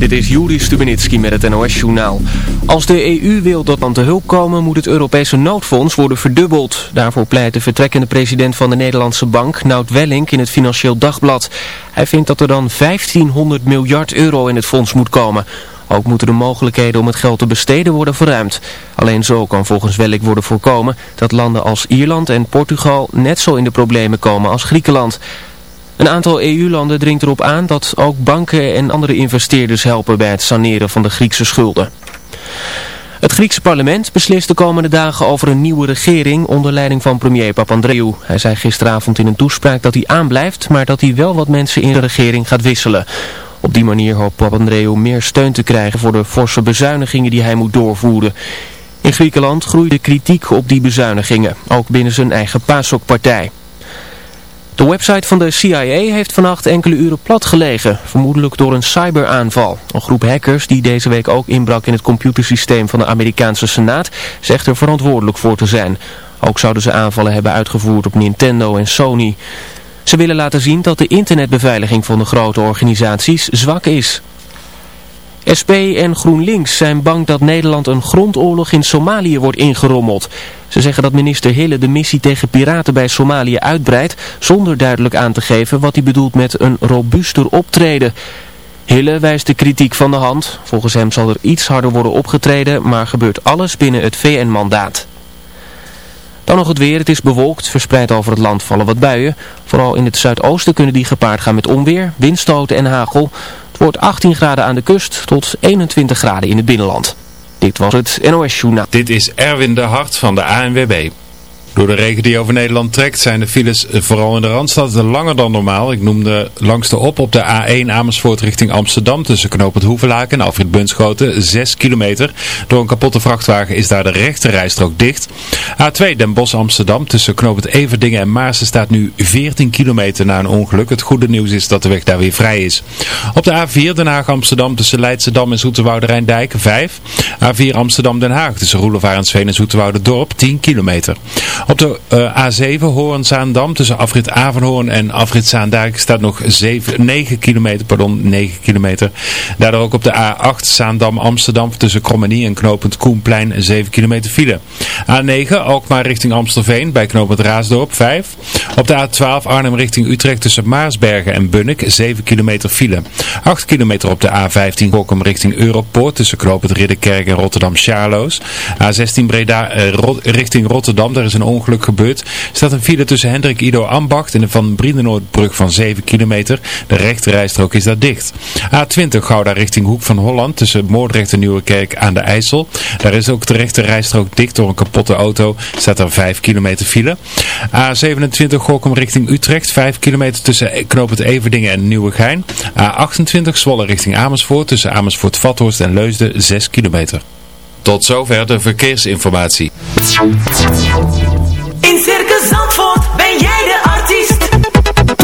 Dit is Juri Stubenitski met het NOS-journaal. Als de EU wil dat aan te hulp komen, moet het Europese noodfonds worden verdubbeld. Daarvoor pleit de vertrekkende president van de Nederlandse bank, Nout Wellink, in het Financieel Dagblad. Hij vindt dat er dan 1500 miljard euro in het fonds moet komen. Ook moeten de mogelijkheden om het geld te besteden worden verruimd. Alleen zo kan volgens Wellink worden voorkomen dat landen als Ierland en Portugal net zo in de problemen komen als Griekenland. Een aantal EU-landen dringt erop aan dat ook banken en andere investeerders helpen bij het saneren van de Griekse schulden. Het Griekse parlement beslist de komende dagen over een nieuwe regering onder leiding van premier Papandreou. Hij zei gisteravond in een toespraak dat hij aanblijft, maar dat hij wel wat mensen in de regering gaat wisselen. Op die manier hoopt Papandreou meer steun te krijgen voor de forse bezuinigingen die hij moet doorvoeren. In Griekenland groeit de kritiek op die bezuinigingen, ook binnen zijn eigen PASOK-partij. De website van de CIA heeft vannacht enkele uren plat gelegen, vermoedelijk door een cyberaanval. Een groep hackers die deze week ook inbrak in het computersysteem van de Amerikaanse Senaat zegt er verantwoordelijk voor te zijn. Ook zouden ze aanvallen hebben uitgevoerd op Nintendo en Sony. Ze willen laten zien dat de internetbeveiliging van de grote organisaties zwak is. SP en GroenLinks zijn bang dat Nederland een grondoorlog in Somalië wordt ingerommeld. Ze zeggen dat minister Hille de missie tegen piraten bij Somalië uitbreidt, zonder duidelijk aan te geven wat hij bedoelt met een robuuster optreden. Hille wijst de kritiek van de hand. Volgens hem zal er iets harder worden opgetreden, maar gebeurt alles binnen het VN-mandaat. Dan nog het weer. Het is bewolkt. Verspreid over het land vallen wat buien. Vooral in het zuidoosten kunnen die gepaard gaan met onweer, windstoten en hagel. Wordt 18 graden aan de kust tot 21 graden in het binnenland. Dit was het NOS Journaal. Dit is Erwin de Hart van de ANWB. Door de regen die over Nederland trekt zijn de files vooral in de Randstad langer dan normaal. Ik noemde langste op op de A1 Amersfoort richting Amsterdam tussen Knoop het Hoevelaken en Alfred Bunschoten 6 kilometer. Door een kapotte vrachtwagen is daar de rechte rijstrook dicht. A2 Den Bosch Amsterdam tussen Knoop het Everdingen en Maarsen staat nu 14 kilometer na een ongeluk. Het goede nieuws is dat de weg daar weer vrij is. Op de A4 Den Haag Amsterdam tussen Leidschendam en Zoeterwoude Rijndijk 5. A4 Amsterdam Den Haag tussen Roelofarensveen en Zoeterwoude Dorp 10 kilometer. Op de uh, A7 Hoorn-Zaandam tussen afrit Avenhoorn en afrit Zaandijk staat nog 7, 9 kilometer, pardon, 9 kilometer. Daardoor ook op de A8 Zaandam-Amsterdam tussen Krommenie en knooppunt Koenplein 7 kilometer file. A9 Alkmaar richting Amstelveen bij knooppunt Raasdorp 5. Op de A12 Arnhem richting Utrecht tussen Maarsbergen en Bunnik 7 kilometer file. 8 kilometer op de A15 Rokum richting Europoort tussen knooppunt Ridderkerk en Rotterdam-Charloes. A16 Breda uh, richting Rotterdam, daar is een ongeluk gebeurd. staat een file tussen Hendrik Ido Ambacht en de Van Briendenoordbrug van 7 kilometer. De rechte rijstrook is daar dicht. A20 Gouda richting Hoek van Holland tussen Moordrecht en Nieuwekerk aan de IJssel. Daar is ook de rechte rijstrook dicht door een kapotte auto. Staat er 5 kilometer file. A27 Gorkum richting Utrecht. 5 kilometer tussen Knoop het Everdingen en Nieuwegein. A28 Zwolle richting Amersfoort tussen Amersfoort Vathorst en Leusden 6 kilometer. Tot zover de verkeersinformatie.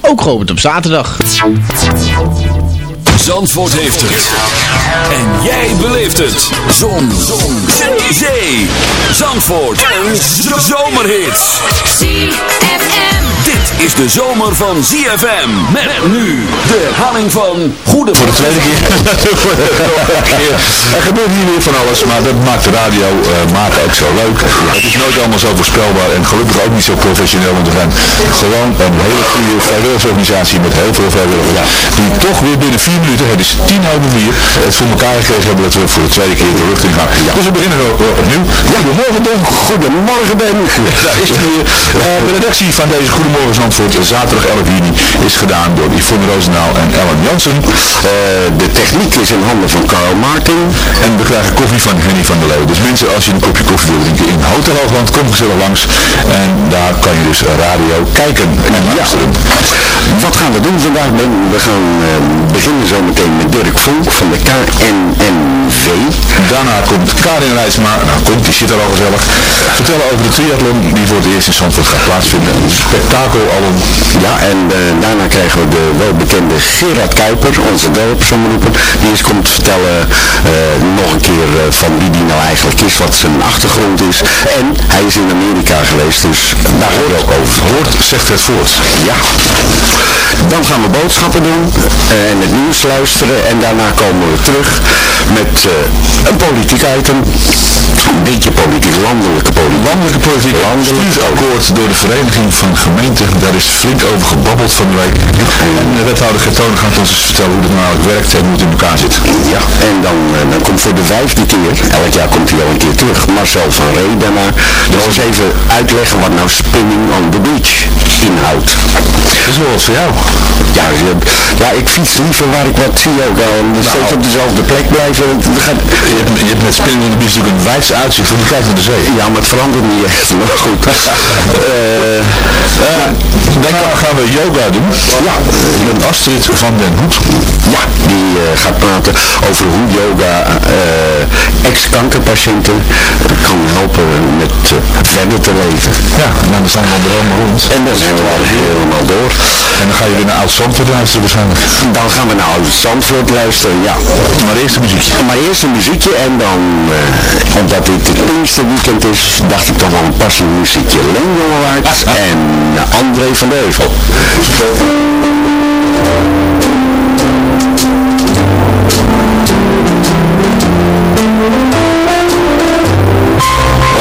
ook geopend op zaterdag. Zandvoort heeft het. En jij beleeft het. Zon. Zon. Zee. Zandvoort. Een zomerhit. ZFM. Dit is de zomer van ZFM. Met nu de herhaling van Goede Voor de tweede keer. er gebeurt hier weer van alles, maar dat maakt de radio eh, maken ook zo leuk. Het is nooit allemaal zo voorspelbaar en gelukkig ook niet zo professioneel, want we zijn gewoon een hele goede vrijwilligersorganisatie met heel veel vrijwilligers. Die toch weer binnen vier minuten, het is tien over vier, het voor elkaar gekregen hebben dat we voor de tweede keer de lucht in gaan. Dus we beginnen eh, opnieuw. Ja, goedemorgen Ben. Goedemorgen Ben. Daar is het weer. Eh, de redactie van deze Goedemorgen Zandvoort, zaterdag 11 juni, is gedaan door Yvonne Roosendaal en Ellen Jansen. de techniek is in handen van Carl Martin. En we krijgen koffie van Henny van der Leeuw. Dus mensen, als je een kopje koffie wil drinken in Hotel Hoogland, kom gezellig langs. En daar kan je dus radio kijken en luisteren. Wat gaan we doen vandaag, Ben? We gaan eh, beginnen zo meteen met Dirk Vonk van de KNNV. Daarna komt Karin Rijsma, nou komt, die zit er al gezellig. Vertellen over de triathlon die voor het eerst in Zandvoort gaat plaatsvinden. Een Ja, en eh, daarna krijgen we de welbekende Gerard Kuiper, onze dorpsomroeper, die eens komt vertellen eh, nog een keer eh, van wie die nou eigenlijk is, wat zijn achtergrond is. En hij is in Amerika geweest, dus daar hoort ook over. Hoort, zegt het voort. Ja. Dan gaan we boodschappen doen en het nieuws luisteren en daarna komen we terug met een politiek item. Een beetje politiek, landelijke politiek. Landelijke politiek, landelijk akkoord door de Vereniging van Gemeenten. Daar is flink over gebabbeld van de week. En de wethouder Gertone gaat ons eens vertellen hoe dat nou eigenlijk werkt en hoe het in elkaar zit. Ja, en dan, eh, dan komt voor de vijfde keer, elk jaar komt hij al een keer terug, Marcel van Ree daarna. Dus eens even uitleggen wat nou spinning on the beach wel wat voor jou. Ja, ja, ik fiets liever waar ik wat zie ook al. En steeds op dezelfde plek blijven. Het gaat... je, hebt, je hebt met on the beach natuurlijk een wijd uitzicht, want je kijkt naar de zee. Ja, maar het verandert niet echt. Maar goed. Eh, eh, daarna gaan we yoga doen. Ja, met Astrid van den Hoed. Ja, die gaat praten over hoe yoga ex-kankerpatiënten kan helpen met verder te leven. Ja, en dan zijn we er helemaal rond. En dan we al helemaal door. En dan ga je weer naar Oud Zandvoort luisteren waarschijnlijk. Dan gaan we naar Oud Zandvoort luisteren, ja. Maar eerst een muziekje. Maar eerst een muziekje en dan, eh, omdat dit het Pinkster weekend is, dacht ik toch wel een passend muziekje. Len Jongewaard en eh, André van de Heuvel.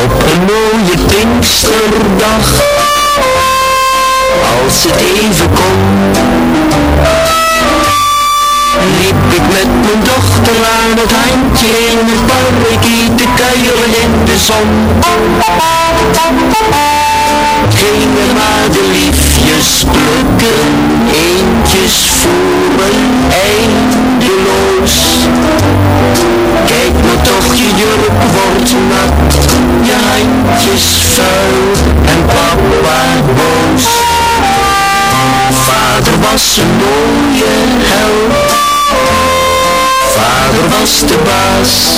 Op een mooie Pinksterdag, als het even kon, liep ik met mijn dochter aan het handje in het parkie te kuieren in de zon. Gingen maar de liefjes plukken, eentjes voeren eindeloos. Kijk maar toch, je jurk wordt nat, je handjes vuil en papa boos. Vader was een mooie held, vader was de baas.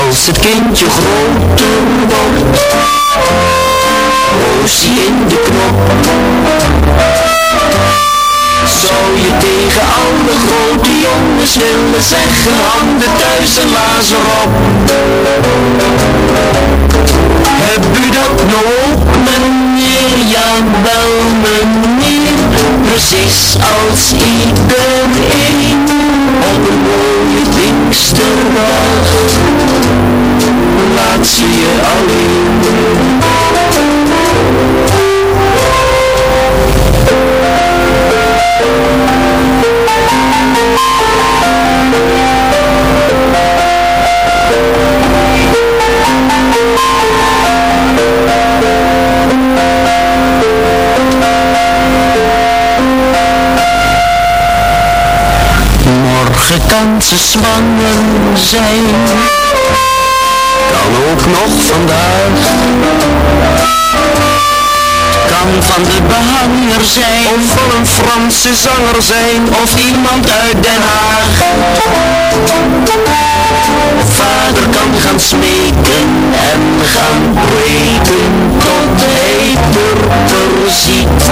Als het kindje groter wordt, roosje in de knop. Zou je tegen alle grote jongens willen zeggen, handen thuis en lazen op. Heb u dat ook, meneer? Ja, wel, meneer. Precies als iedereen op een mooie Morgen kan ze zwanger zijn. Ook nog vandaag. Kan van de behanger zijn. Of van een Franse zanger zijn. Of iemand uit Den Haag. Vader kan gaan smeken en gaan breken tot hij purper ziet.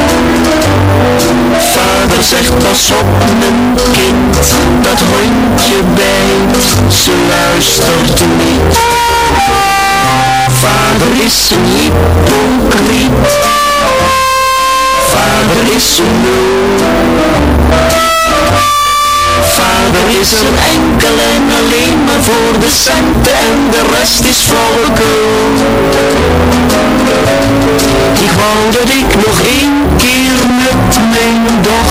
Vader zegt pas op mijn kind, dat hondje bijt, ze luistert niet. Vader is een hypocriet, vader is een. Vader is een enkel en alleen maar voor de centen en de rest is flauwekul. Ik wou dat ik nog één keer met mijn dochter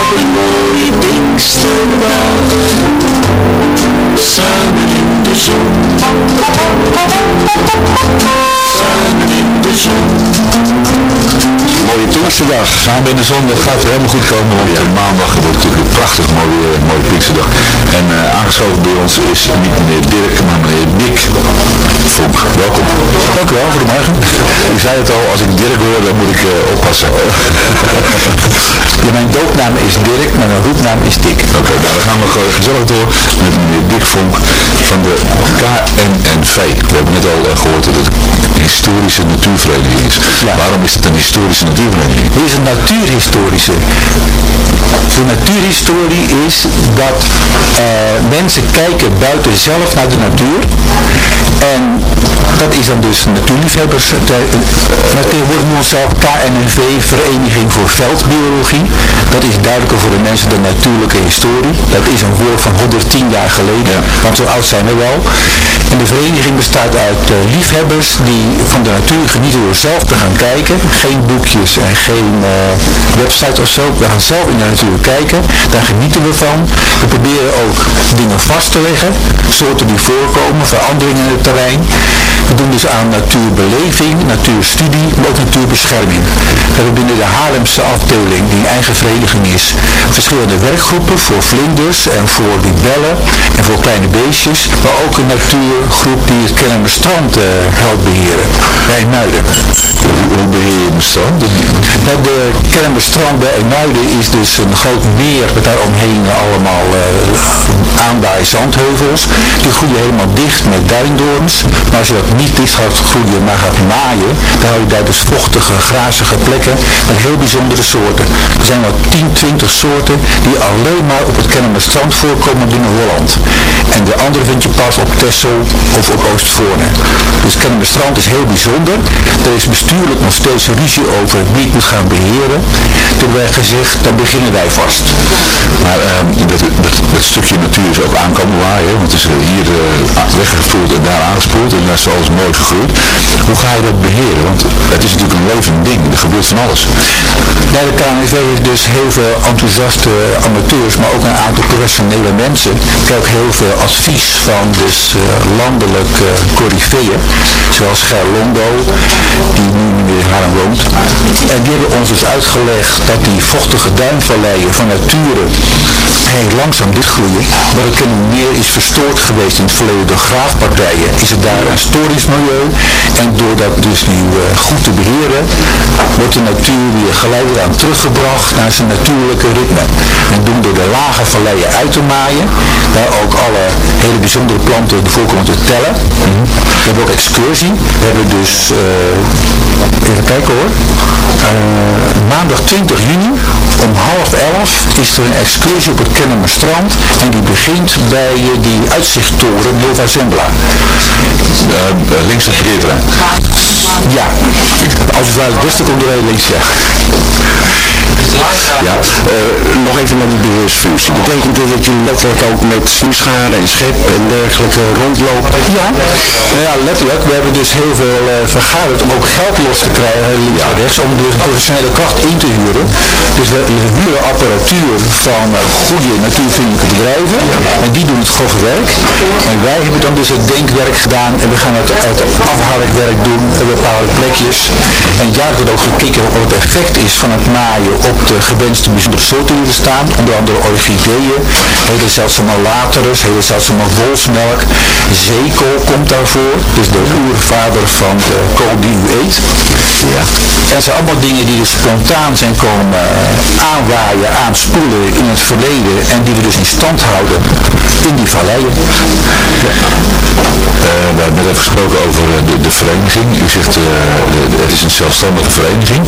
Op een mooie Pinksterdag, de zon. Samen in de zon. Dat gaat helemaal goed komen, want eh, maandag wordt natuurlijk een prachtig mooi weer, een mooie Pinksterdag. En aangeschoven bij ons is niet meneer Dirk, maar meneer Dick Vonk. Welkom. Dank u wel, goedemorgen. U zei het al, als ik Dirk hoor, dan moet ik eh, oppassen. ja, mijn doopnaam is Dirk, maar mijn roepnaam is Dick. Oké, nou dan gaan we gewoon gezellig door met meneer Dick Vonk van de KNNV. We hebben net al eh, gehoord dat het een historische natuurvereniging is. Waarom is het een historische natuurvereniging? Het is een natuurhistorische. De natuurhistorie is dat eh, mensen kijken buiten zelf naar de natuur. En dat is dan dus natuurliefhebbers. Eh, Tegenwoordig noemen we onszelf KNNV, Vereniging voor Veldbiologie. Dat is duidelijker voor de mensen de natuurlijke historie. Dat is een woord van 110 jaar geleden, want zo oud zijn we wel. En de vereniging bestaat uit eh, liefhebbers die van de natuur genieten door zelf te gaan kijken. Geen boekjes en geen eh, website of zo. We gaan zelf in de natuur kijken. Daar genieten we van. We proberen ook dingen vast te leggen. Soorten die voorkomen, veranderingen in het terrein. We doen dus aan natuurbeleving, natuurstudie, ook natuurbescherming. We hebben binnen de Haarlemse afdeling, die een eigen vereniging is, verschillende werkgroepen voor vlinders en voor libellen en voor kleine beestjes. Maar ook een natuurgroep die het Kennemerstrand eh helpt beheren, bij Muiden. Hoe beheer je een strand? Nou, de Kennemerstrand bij Muiden is dus een groot meer met daaromheen allemaal eh aandaai zandheuvels. Die groeien helemaal dicht met duindoorns. Maar als je dat niet dicht gaat groeien, maar gaat naaien, dan hou je daar dus vochtige, grazige plekken met heel bijzondere soorten. Er zijn wel 10, 20 soorten die alleen maar op het Kennemerstrand voorkomen binnen Holland. En de andere vind je pas op Texel of op Oostvoorne. Dus Kennemerstrand is heel bijzonder. Er is bestuurlijk nog steeds ruzie over wie het moet gaan beheren. Toen werd gezegd, dan beginnen wij vast. Maar ehm, dat, dat, stukje natuur is ook aankomen waaien, want het is eh, hier eh, weggevoerd en daar aangespoeld en daar is alles mooi gegroeid. Hoe ga je dat beheren? Want het is natuurlijk een levend ding, er gebeurt van alles. Bij de KNV heeft dus heel veel enthousiaste amateurs, maar ook een aantal professionele mensen. Ik ook heel veel advies van dus eh, landelijk uh, zoals Ger Londo, die En die hebben ons dus uitgelegd dat die vochtige duinvalleien van nature langzaam dichtgroeien. Maar het meer is verstoord geweest in het verleden door graafpartijen. Is het daar een storingsmilieu. En door dat dus nu eh, goed te beheren, wordt de natuur weer geleidelijk aan teruggebracht naar zijn natuurlijke ritme. En doen door de lage valleien uit te maaien, daar ook alle hele bijzondere planten voorkomen te tellen. We hebben ook excursie. We hebben dus, eh, even kijken hoor, Eh, maandag 20 juni om half elf is er een excursie op het Kennemerstrand en die begint bij eh, die uitzichttoren Nova Zembla. Eh, links het parkeerterrein. Ja, als je vanuit het westen komt, links, ja. Ja, eh, nog even naar die beheersfunctie. Betekent dit dat jullie letterlijk ook met snoescharen en schep en dergelijke rondlopen? Ja, nou ja, letterlijk. We hebben dus heel veel eh, vergaderd om ook geld los te krijgen, eh, links en rechts, om dus professionele kracht in te huren. Dus we huren apparatuur van eh, goede natuurvriendelijke bedrijven en die doen het grove werk. En wij hebben dan dus het denkwerk gedaan en we gaan het, het afhaalwerk doen op bepaalde plekjes. En ja, wordt ook gekeken wat het effect is van het maaien op de gewenste bijzondere soorten die er staan. Onder andere orchideeën, hele zeldzame laterus, hele zeldzame wolfsmelk. Zeekool komt daarvoor, dus de oervader van de kool die u eet. Ja. En het zijn allemaal dingen die dus spontaan zijn komen eh, aanwaaien, aanspoelen in het verleden en die we dus in stand houden in die valleien. Eh, we hebben net even gesproken over eh, de, de vereniging. U zegt eh, de- het is een zelfstandige vereniging.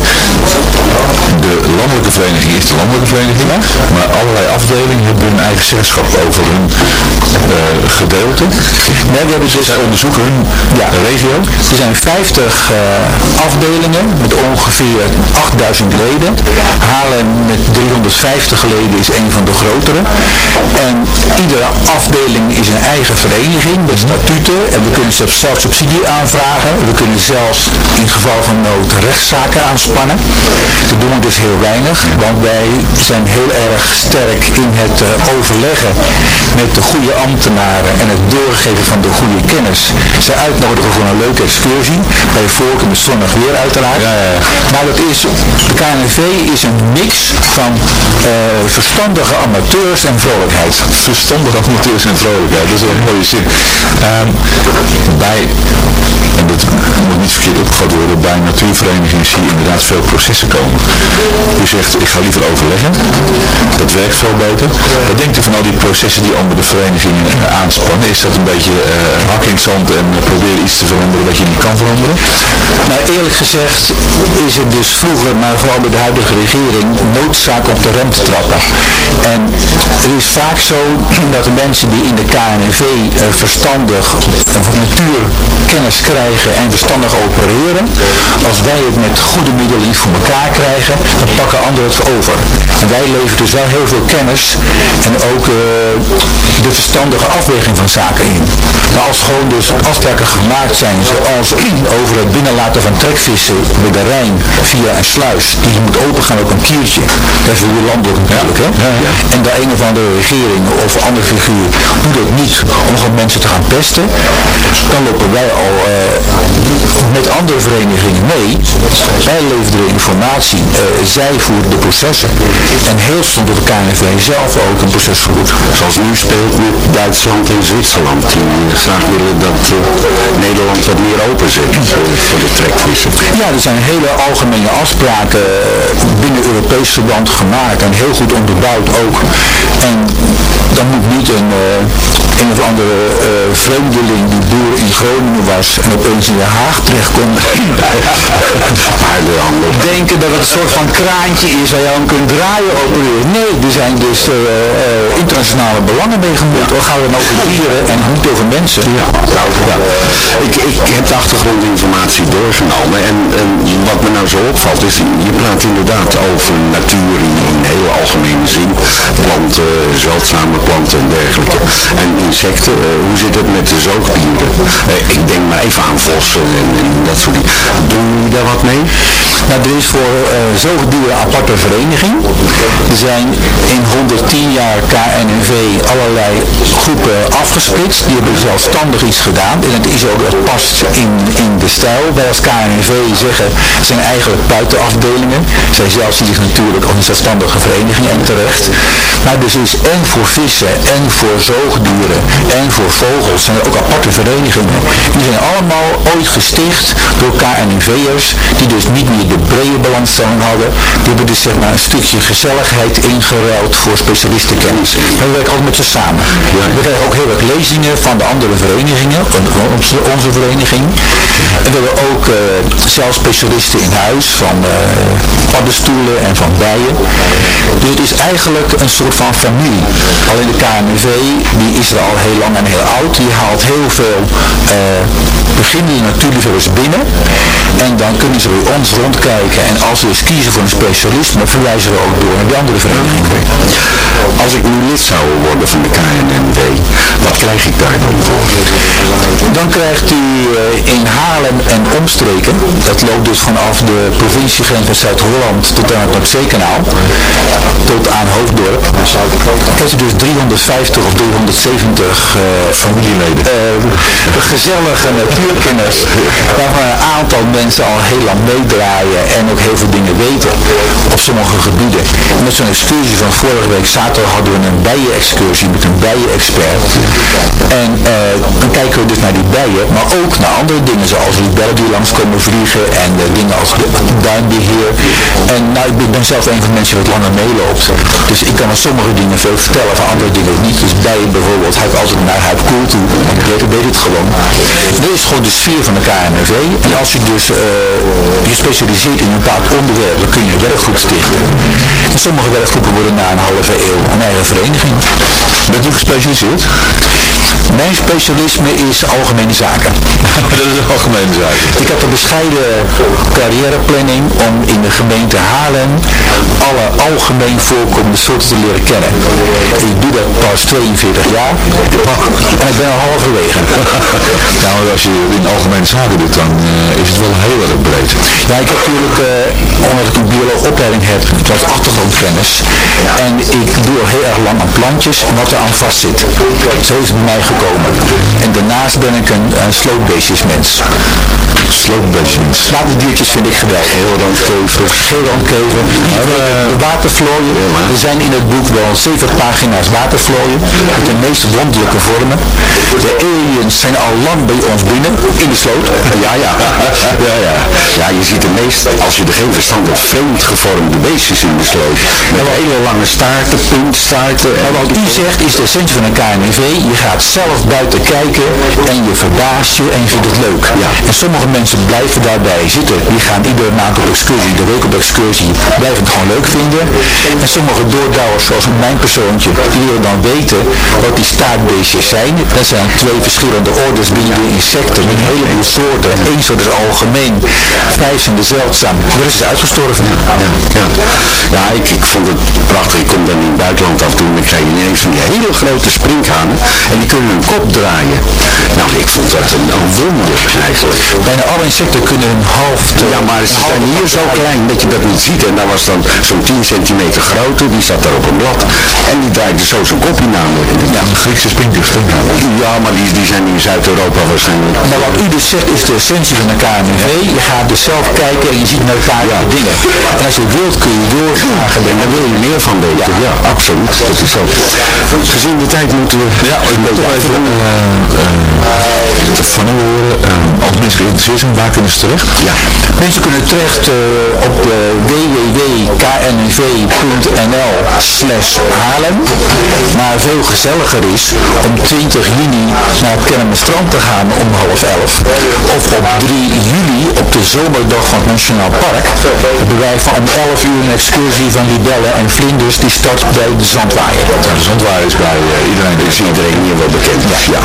De landelijke vereniging is de landelijke vereniging, maar allerlei afdelingen hebben hun eigen zeggenschap over hun eh, gedeelte. Nee, we hebben dus Zij onderzoeken hun Ja. regio. Er zijn 50 eh, afdelingen met ongeveer 8000 leden. Haarlem met 350 leden is een van de grotere. En iedere afdeling is een eigen vereniging met statuten. En we kunnen zelfs zelf subsidie aanvragen. We kunnen zelfs in geval van nood rechtszaken aanspannen. Dat doen we dus heel weinig, want wij zijn heel erg sterk in het eh, overleggen met de goede ambtenaren en het doorgeven van de goede kennis. Ze uitnodigen voor een leuke excursie, bij voorkeur met zonnig weer uiteraard. Maar dat is, de KNV is een mix van eh, verstandige amateurs en vrolijkheid. Verstandige amateurs en vrolijkheid, dat is wel een mooie zin. Ehm, bij, en dat moet niet verkeerd opgevat worden, bij natuurverenigingen zie je inderdaad veel processen komen. U zegt, ik ga liever overleggen. Dat werkt veel beter. Wat denkt u van al die processen die onder de verenigingen eh, aanspannen? Is dat een beetje eh, het zand en uh, proberen iets te veranderen wat je niet kan veranderen? Nou, eerlijk gezegd is het dus vroeger, maar vooral bij de huidige regering, noodzaak op de rem te trappen. En het is vaak zo dat de mensen die in de KNV eh, verstandig van natuurkennis krijgen en verstandig opereren, als wij het met goede middelen niet voor elkaar krijgen, dan pakken anderen het over. En wij leveren dus wel heel veel kennis en ook eh, de verstandige afweging van zaken in. Maar als gewoon dus afspraken gemaakt zijn, zoals over het binnenlaten van trekvissen met de Rijn via een sluis, die moet opengaan op een kiertje. Dat is weer landelijk natuurlijk, hè? En de een of andere regering of andere figuur doet dat niet om gewoon mensen te gaan pesten, dan lopen wij al eh, met andere verenigingen mee. Wij leveren informatie, eh, zij voeren de processen. En heel stond de KNV zelf ook een proces. Zoals nu speelt met Duitsland en Zwitserland. Die graag willen dat eh, Nederland wat meer openzet eh, voor de trekvissen. Ja, er zijn hele algemene afspraken eh, binnen Europees verband gemaakt en heel goed onderbouwd ook. En dan moet niet een, eh, een of andere eh, vreemdeling die boer in Groningen was en opeens in Den Haag terechtkomt. Denken dat het een soort van kraantje is waar je aan kunt draaien opereren. Nee, er zijn dus eh, eh, internationale belangen mee gemoeid. Gaan we dan over dieren en niet over mensen. Ja, nou, Ik, ik heb de achtergrondinformatie doorgenomen en, en wat me nou zo opvalt is, je praat inderdaad over natuur in, in heel algemene zin. Planten, zeldzame planten en dergelijke. En insecten, hoe zit het met de zoogdieren? Ik denk maar even vossen en, en dat soort dingen. Doen jullie daar wat mee? Nou, er is voor eh, zoogdieren aparte vereniging. Er zijn in 110 jaar KNNV allerlei groepen afgesplitst. Die hebben zelfstandig iets gedaan. En het is ook, het past in, in de stijl. Wij als KNNV zeggen, zijn eigenlijk buitenafdelingen. Zij zelf zien zich natuurlijk als een zelfstandige vereniging en terecht. Maar dus is en voor vissen en voor zoogdieren en voor vogels zijn er ook aparte verenigingen. Die zijn allemaal ooit gesticht door KNNV'ers die dus niet meer de brede belangstelling hadden. Die hebben dus zeg maar een stukje gezelligheid ingeruild voor specialistenkennis. En we werken altijd met ze samen. We krijgen ook heel erg lezingen van de andere verenigingen, van onze, onze vereniging. En we hebben ook uh, zelfs specialisten in huis van uh, paddenstoelen en van bijen. Dus het is eigenlijk een soort van familie. Alleen de KNV, die is er al heel lang en heel oud. Die haalt heel veel uh, beginnende natuurliefhebbers binnen. En dan kunnen ze bij ons rondkijken. En als ze dus kiezen voor een specialist, dan verwijzen we ook door naar de andere verenigingen. Als ik nu lid zou worden van de KNNV, wat krijg ik daar dan voor? Dan krijgt u uh, in Haarlem en omstreken, dat loopt dus vanaf de provinciegrens van Zuid-Holland tot aan het Noordzeekanaal, tot aan Hoofddorp, krijgt u dus 350 of 370 uh, familieleden. Uh, gezellige natuurkenners, waarvan een aantal mensen al heel lang meedraaien en ook heel veel dingen weten op sommige gebieden. Met zo'n excursie van vorige week zaterdag hadden we een bijen-excursie met een bijen-expert. En uh, dan kijken we dus naar die bijen, maar ook naar andere dingen zoals libellen die langs komen vliegen en dingen als duinbeheer. En nou, ik ben zelf een van de mensen die wat langer meeloopt. Dus ik kan van sommige dingen veel vertellen, van andere dingen niet. Dus bijen bijvoorbeeld, hij altijd naar Huip Koel toe, ik weet, weet het gewoon. Is gewoon de sfeer van de KNV. En als je dus uh, je specialiseert in een bepaald onderwerp, dan kun je een werkgroep stichten. En sommige werkgroepen worden na een halve eeuw een eigen vereniging. Bent u gespecialiseerd? Mijn specialisme is algemene zaken. Dat is algemene zaken. Ik heb een bescheiden carrièreplanning om in de gemeente Haarlem alle algemeen voorkomende soorten te leren kennen. Ik doe dat pas 42 jaar en ik ben al halverwege. nou, als je in algemene zaken doet, dan uh, is het wel heel erg breed. Ja, ik heb natuurlijk, uh, omdat ik een bioloogopleiding heb, wat achtergrondkennis. En ik doe al heel erg lang aan plantjes en wat er aan vast zit. Zo is het bij mij gekomen. En daarnaast ben ik een, een slootbeestjesmens. Slootbeestjes? Waterdiertjes vind ik geweldig. Geelrandkever. Geelrandkever. Uh, watervlooien. Er zijn in het boek wel zeven pagina's watervlooien. Met de meest wonderlijke vormen. De aliens zijn al lang bij ons binnen. In de sloot. Ja, ja. ja, ja. Ja, je ziet de meest, als je er geen verstand hebt, vreemd gevormde beestjes in de sloot. Met hele lange staarten, puntstaarten. En wat u zegt is de essentie van een KNV. Je gaat zelf buiten kijken en je verbaast je en je vindt het leuk. Ja. En sommige mensen blijven daarbij zitten. Die gaan iedere maand op excursie, de week op excursie, blijven het gewoon leuk vinden. En sommige doordouwers, zoals mijn persoontje, die willen dan weten wat die staartbeestjes zijn. Dat zijn twee verschillende orders binnen de insecten, met een heleboel soorten. Eén soort is algemeen, vijf zijn zeldzaam. De rest is uitgestorven. Ja, ja. ja ik, vond het prachtig. Ik kom dan in het buitenland af en toe en ik krijg ineens van die hele grote sprinkhanen. En die kunnen hun kop draaien. Nou, ik vond dat een, een wonder eigenlijk. Bijna alle insecten kunnen hun hoofd... Ja, maar ze zijn hier zo klein dat je dat niet ziet. En daar was dan zo'n 10 centimeter grote, die zat daar op een blad. En die draaide zo zijn kopje namelijk. Ja, een Griekse spinkers. Ja, maar die, die zijn in Zuid-Europa waarschijnlijk. Maar wat u dus zegt is de essentie van de KNV. Je gaat dus zelf kijken en je ziet merkwaardige ja. dingen. En als je wilt kun je doorvragen. En daar wil je meer van weten. Ja, ja absoluut. Dat is zo. Gezien de tijd moeten we... Ja, ik moet even van u horen. Uh, als mensen geïnteresseerd zijn, waar kunnen ze terecht? Ja. Mensen kunnen terecht op www.knv.nl slash Haarlem. Maar veel gezelliger is om 20 juni naar het Kennemerstrand te gaan om half elf. Of op 3 juli op de zomerdag van het Nationaal Park hebben wij van om 11 uur een excursie van libellen en vlinders die start bij de Zandwaaier. De Zandwaaier is bij iedereen, is iedereen hier wel bekend. Ja. ja.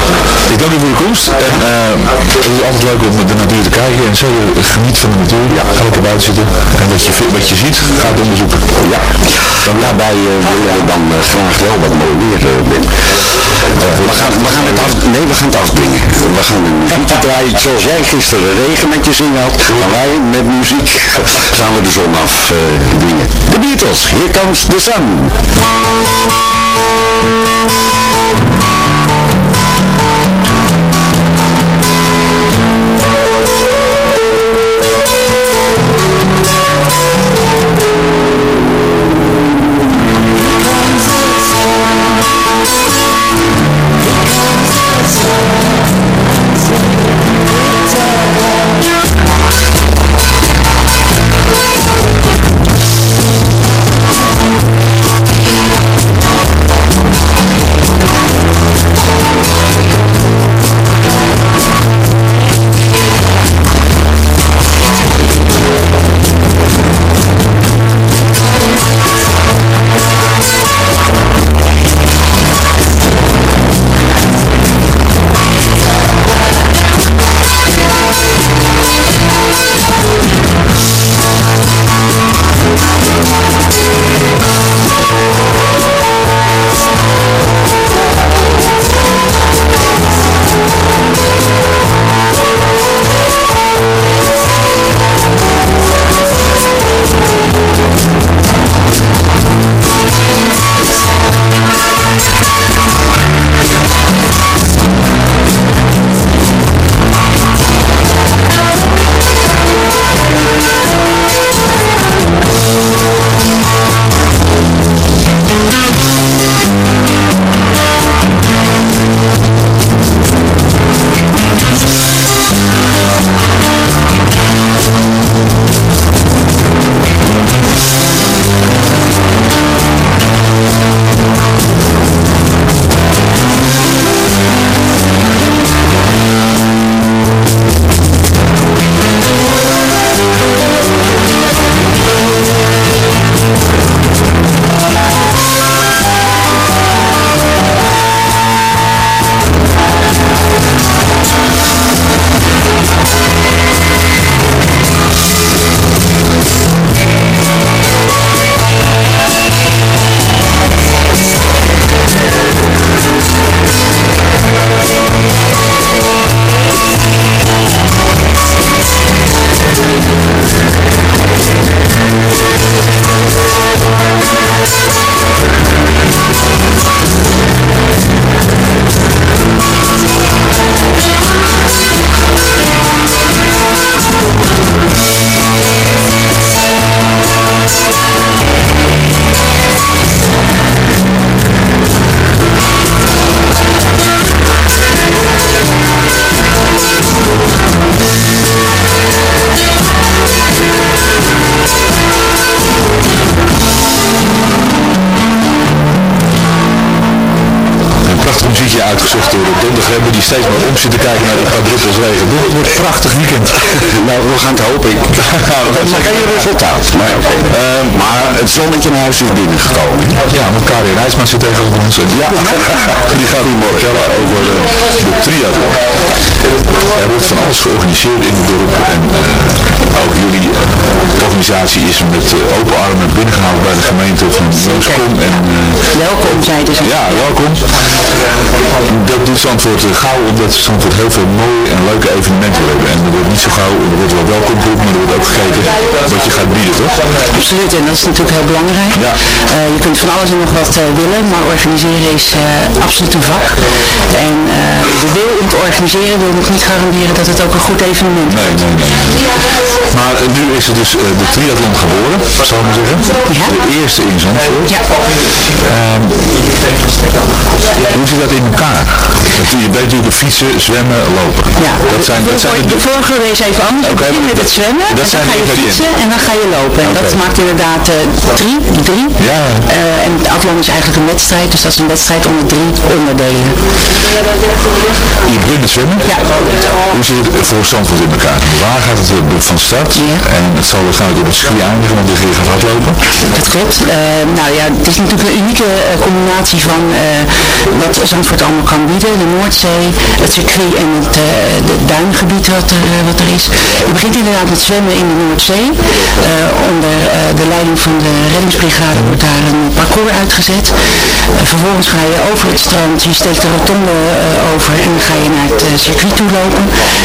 Ik dank u voor de komst. En uh, het is altijd leuk om de natuur te kijken en zo geniet van de natuur. Ja. Ga lekker buiten zitten. En wat je, wat je ziet, ga het onderzoeken. Ja. Dan daarbij uh, wil jij dan uh, graag wel wat mooi weer, uh, Ben. we, gaan, we gaan het af, nee, we gaan het afdwingen. We gaan een muziekje draaien zoals jij gisteren regen met je zin had. Maar wij met muziek gaan we de zon afdwingen. de Beatles, Here Comes the Sun. Steeds maar om zit te kijken naar die quadruppels regen. Het wordt een prachtig weekend. Nou, we gaan het hopen. Ik nog geen resultaat. Maar. Eh, maar het zonnetje naar huis is binnengekomen. Ja, want Karin Rijsma zit tegenover ons. En ja, die gaat nu morgen vertellen over de, de triathlon. Er wordt van alles georganiseerd in het dorp. En eh, ook jullie eh, organisatie is met eh, open armen binnengehaald bij de gemeente van Mooskom. En, eh, Welkom, zeiden ze. ja, welkom. Dat doet Zandvoort eh, gauw, omdat Zandvoort heel veel mooie en leuke evenementen hebben. En er wordt niet zo gauw, er wordt wel welkom geroepen, maar er wordt ook gekeken wat je gaat bieden, toch? Absoluut, en dat is natuurlijk heel belangrijk. Ja. Eh, je kunt van alles en nog wat eh, willen, maar organiseren is eh, absoluut een vak. En de wil om te organiseren wil nog niet garanderen dat het ook een goed evenement Nee, nee, nee. Maar nu is er dus de triathlon geboren, zal ik maar zeggen. De eerste in Zandvoort. Ja. Ehm, hoe zit dat in elkaar? Want je bent natuurlijk fietsen, zwemmen, lopen. Ja, dat zijn, dat zijn de, de vorige wees even anders. Oké, Je begint met het zwemmen, dat en dan ga de je fietsen en dan ga je lopen. En dat maakt inderdaad eh, drie, drie. Ja. Eh, en de athlon is eigenlijk een wedstrijd, dus dat is een wedstrijd onder drie onderdelen. Je begint met zwemmen. Ja. Hoe zit het voor Zandvoort in elkaar? Waar gaat het eh, van start? Ja. En het zal waarschijnlijk op het circuit eindigen, want je gaat hardlopen. Dat klopt. Nou ja, het is natuurlijk een unieke combinatie van wat Zandvoort allemaal kan bieden. De Noordzee, het circuit en het eh, duingebied wat er, eh, wat er is. Je begint inderdaad met zwemmen in de Noordzee. Eh, onder de leiding van de reddingsbrigade wordt daar een parcours uitgezet. Vervolgens ga je over het strand, je steekt de rotonde over en dan ga je naar het circuit toe lopen.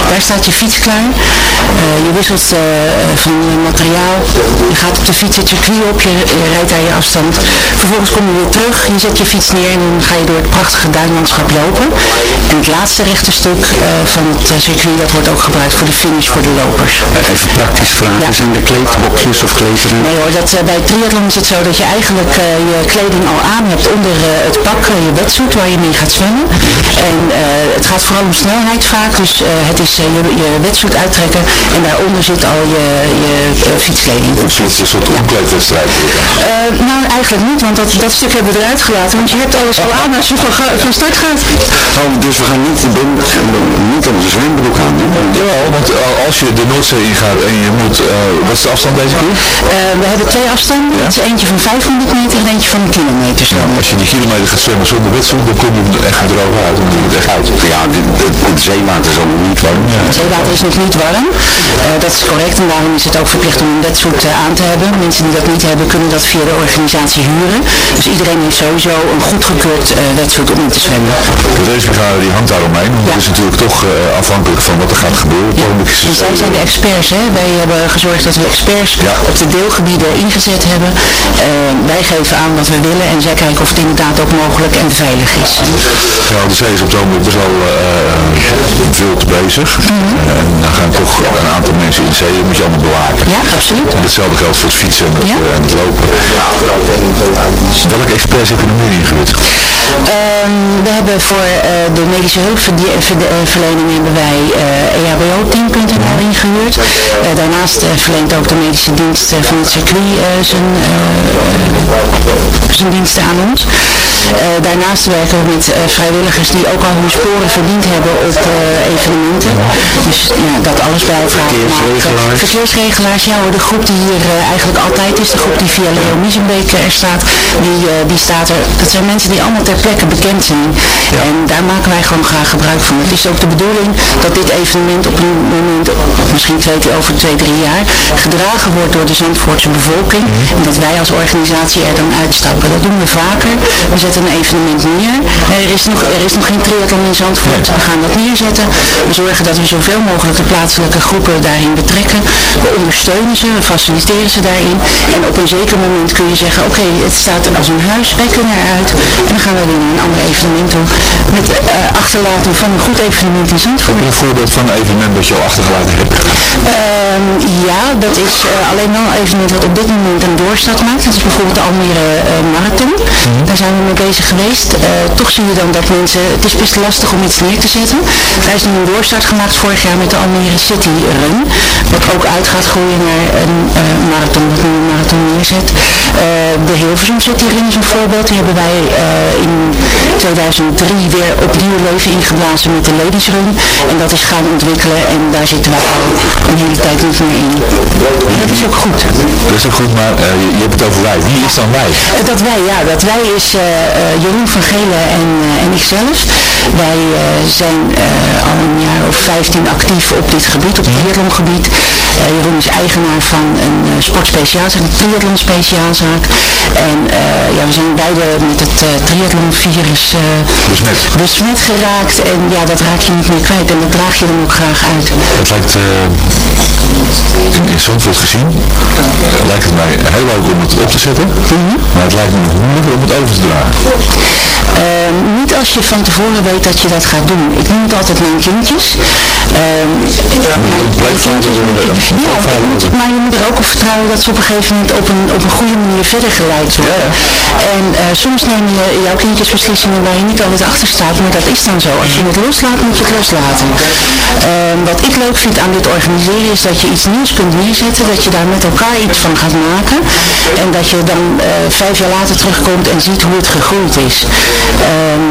Daar staat je fiets klaar. Je wisselt van materiaal. Je gaat op de fiets het circuit op, je, rijdt daar je afstand. Vervolgens kom je weer terug, je zet je fiets neer en dan ga je door het prachtige duinlandschap lopen. En rechte stuk eh, van het eh, circuit, dat wordt ook gebruikt voor de finish voor de lopers. Even praktisch vragen. Ja. Zijn er kleedbokjes of klederen? Nee hoor, dat, eh, bij triathlon is het zo dat je eigenlijk eh, je kleding al aan hebt onder eh, het pak, eh, je wetsuit waar je mee gaat zwemmen. En eh, het gaat vooral om snelheid vaak, dus eh, het is eh, je, je wetsuit uittrekken en daaronder zit al je, je eh, fietskleding. Een soort, een soort omkleedwedstrijd. Eh, nou, eigenlijk niet, want dat, dat stuk hebben we eruit gelaten, want je hebt alles al aan als je van, start gaat. Oh, dus we gaan niet, de bin- niet onze zwembroek aan doen. Jawel, want eh, als je de Noordzee ingaat en je moet, eh, wat is de afstand deze keer? Eh, we hebben twee afstanden, het is eentje van 500 meter en eentje van een kilometer. Ja, als je die kilometer gaat zwemmen zonder wetsuit, dan kom je er echt droog uit. Dan moet je het echt uit. Ja, dit- dit- het zeewater is allemaal niet warm. Het zeewater is nog niet warm. Eh, dat is correct en daarom is het ook verplicht om een wetsuit eh, aan te hebben. Mensen die dat niet hebben kunnen dat via de organisatie huren. Dus iedereen heeft sowieso een goedgekeurd uh, wetsuit om in te zwemmen. De racebrigade die hangt daaromheen, want het is natuurlijk toch eh, afhankelijk van wat er gaat gebeuren. Wij zijn de experts. Hè? Wij hebben gezorgd dat we experts op de deelgebieden ingezet hebben. Eh, wij geven aan wat we willen en zij kijken of het inderdaad ook mogelijk en veilig is. Ja, de zee is op best wel eh, veel te bezig. Eh, en dan gaan toch een aantal mensen in de zee, dat moet je allemaal bewaken. Ja, absoluut. En hetzelfde geldt voor het fietsen en het, Ja. en het lopen. Welke experts heb je nog meer ingehuurd? Ehm, we hebben voor eh, de medische hulpverlening hebben wij eh EHBO-team.nl ingehuurd. Eh, daarnaast eh, verleent ook de medische dienst eh, van het circuit eh, zijn, eh, zijn diensten aan ons. Eh, daarnaast werken we met eh, vrijwilligers die ook al hun sporen verdiend hebben op eh, evenementen. Dus ja, dat alles bij elkaar. Verkeersregelaars. Verkeersregelaars, ja hoor, de groep die hier eh, eigenlijk altijd is, de groep die via Leo Miesenbeek eh, er staat, die, eh, die staat er. Dat zijn mensen die allemaal ter plekke bekend zijn. En daar maken wij gewoon graag gebruik van. Het is ook de bedoeling dat dit evenement op een moment, misschien twee over twee, drie jaar, gedragen wordt door de Zandvoortse bevolking. En dat wij als organisatie er dan uitstappen. Dat doen we vaker. We zetten een evenement neer. Er is nog, er is nog geen triathlon in Zandvoort. We gaan dat neerzetten. We zorgen dat we zoveel mogelijk de plaatselijke groepen daarin betrekken. We ondersteunen ze, we faciliteren ze daarin. En op een zeker moment kun je zeggen, oké, het staat er als een huis, wij kunnen eruit. En dan gaan we een ander evenement toe. Met eh, achterlaten van een goed evenement in Zandvoort. Een voorbeeld van een evenement dat je al achtergelaten hebt. Ehm, ja, dat is eh, alleen wel een evenement wat op dit moment een doorstart maakt. Dat is bijvoorbeeld de Almere eh, marathon. Daar zijn we mee bezig geweest. Toch zie je dan dat mensen, het is best lastig om iets neer te zetten. Daar is nu een doorstart gemaakt vorig jaar met de Almere City Run. Wat ook uit gaat groeien naar een marathon, dat nu een marathon neerzet. De Hilversum City Run is een voorbeeld. Die hebben wij in 2003 weer opnieuw leven ingeblazen met de Ladies Run. En dat is gaan ontwikkelen en daar zitten wij al een hele tijd niet meer in. En dat is ook goed. Dat is ook goed, maar eh, je, je hebt het over wij. Wie is dan wij? Eh, Dat wij, ja, dat wij is eh, Jeroen van Gelen en, en ikzelf. Wij zijn al een jaar of 15 actief op dit gebied, op het. Eh, Jeroen is eigenaar van een uh, sportspeciaalzaak, een triathlon speciaalzaak. En eh, ja, we zijn beide met het uh, triathlonvirus eh, Besmet. besmet geraakt. En ja, dat raak je niet meer kwijt en dat draag je dan ook graag uit. Het lijkt eh, in, Zandvoort gezien, eh, lijkt het mij heel leuk om het op te zetten, maar het lijkt me nog moeilijker om het over te dragen. Ehm, niet als je van tevoren weet dat je dat gaat doen. Ik noem het altijd mijn kindjes. Van te doen, eh, ja, je moet- maar je moet er ook op vertrouwen dat ze op een gegeven moment op een, op een goede manier verder geleid worden. En eh, soms neem je jouw kindjes beslissingen waar je niet altijd achter staat, maar dat is dan zo. Als je het loslaat, moet je het loslaten. Ehm, wat ik leuk vind aan dit organiseren is dat je iets nieuws kunt neerzetten, dat je daar met elkaar iets van gaat maken. En dat je dan eh, vijf jaar later terugkomt en ziet hoe het gegroeid is. Ehm,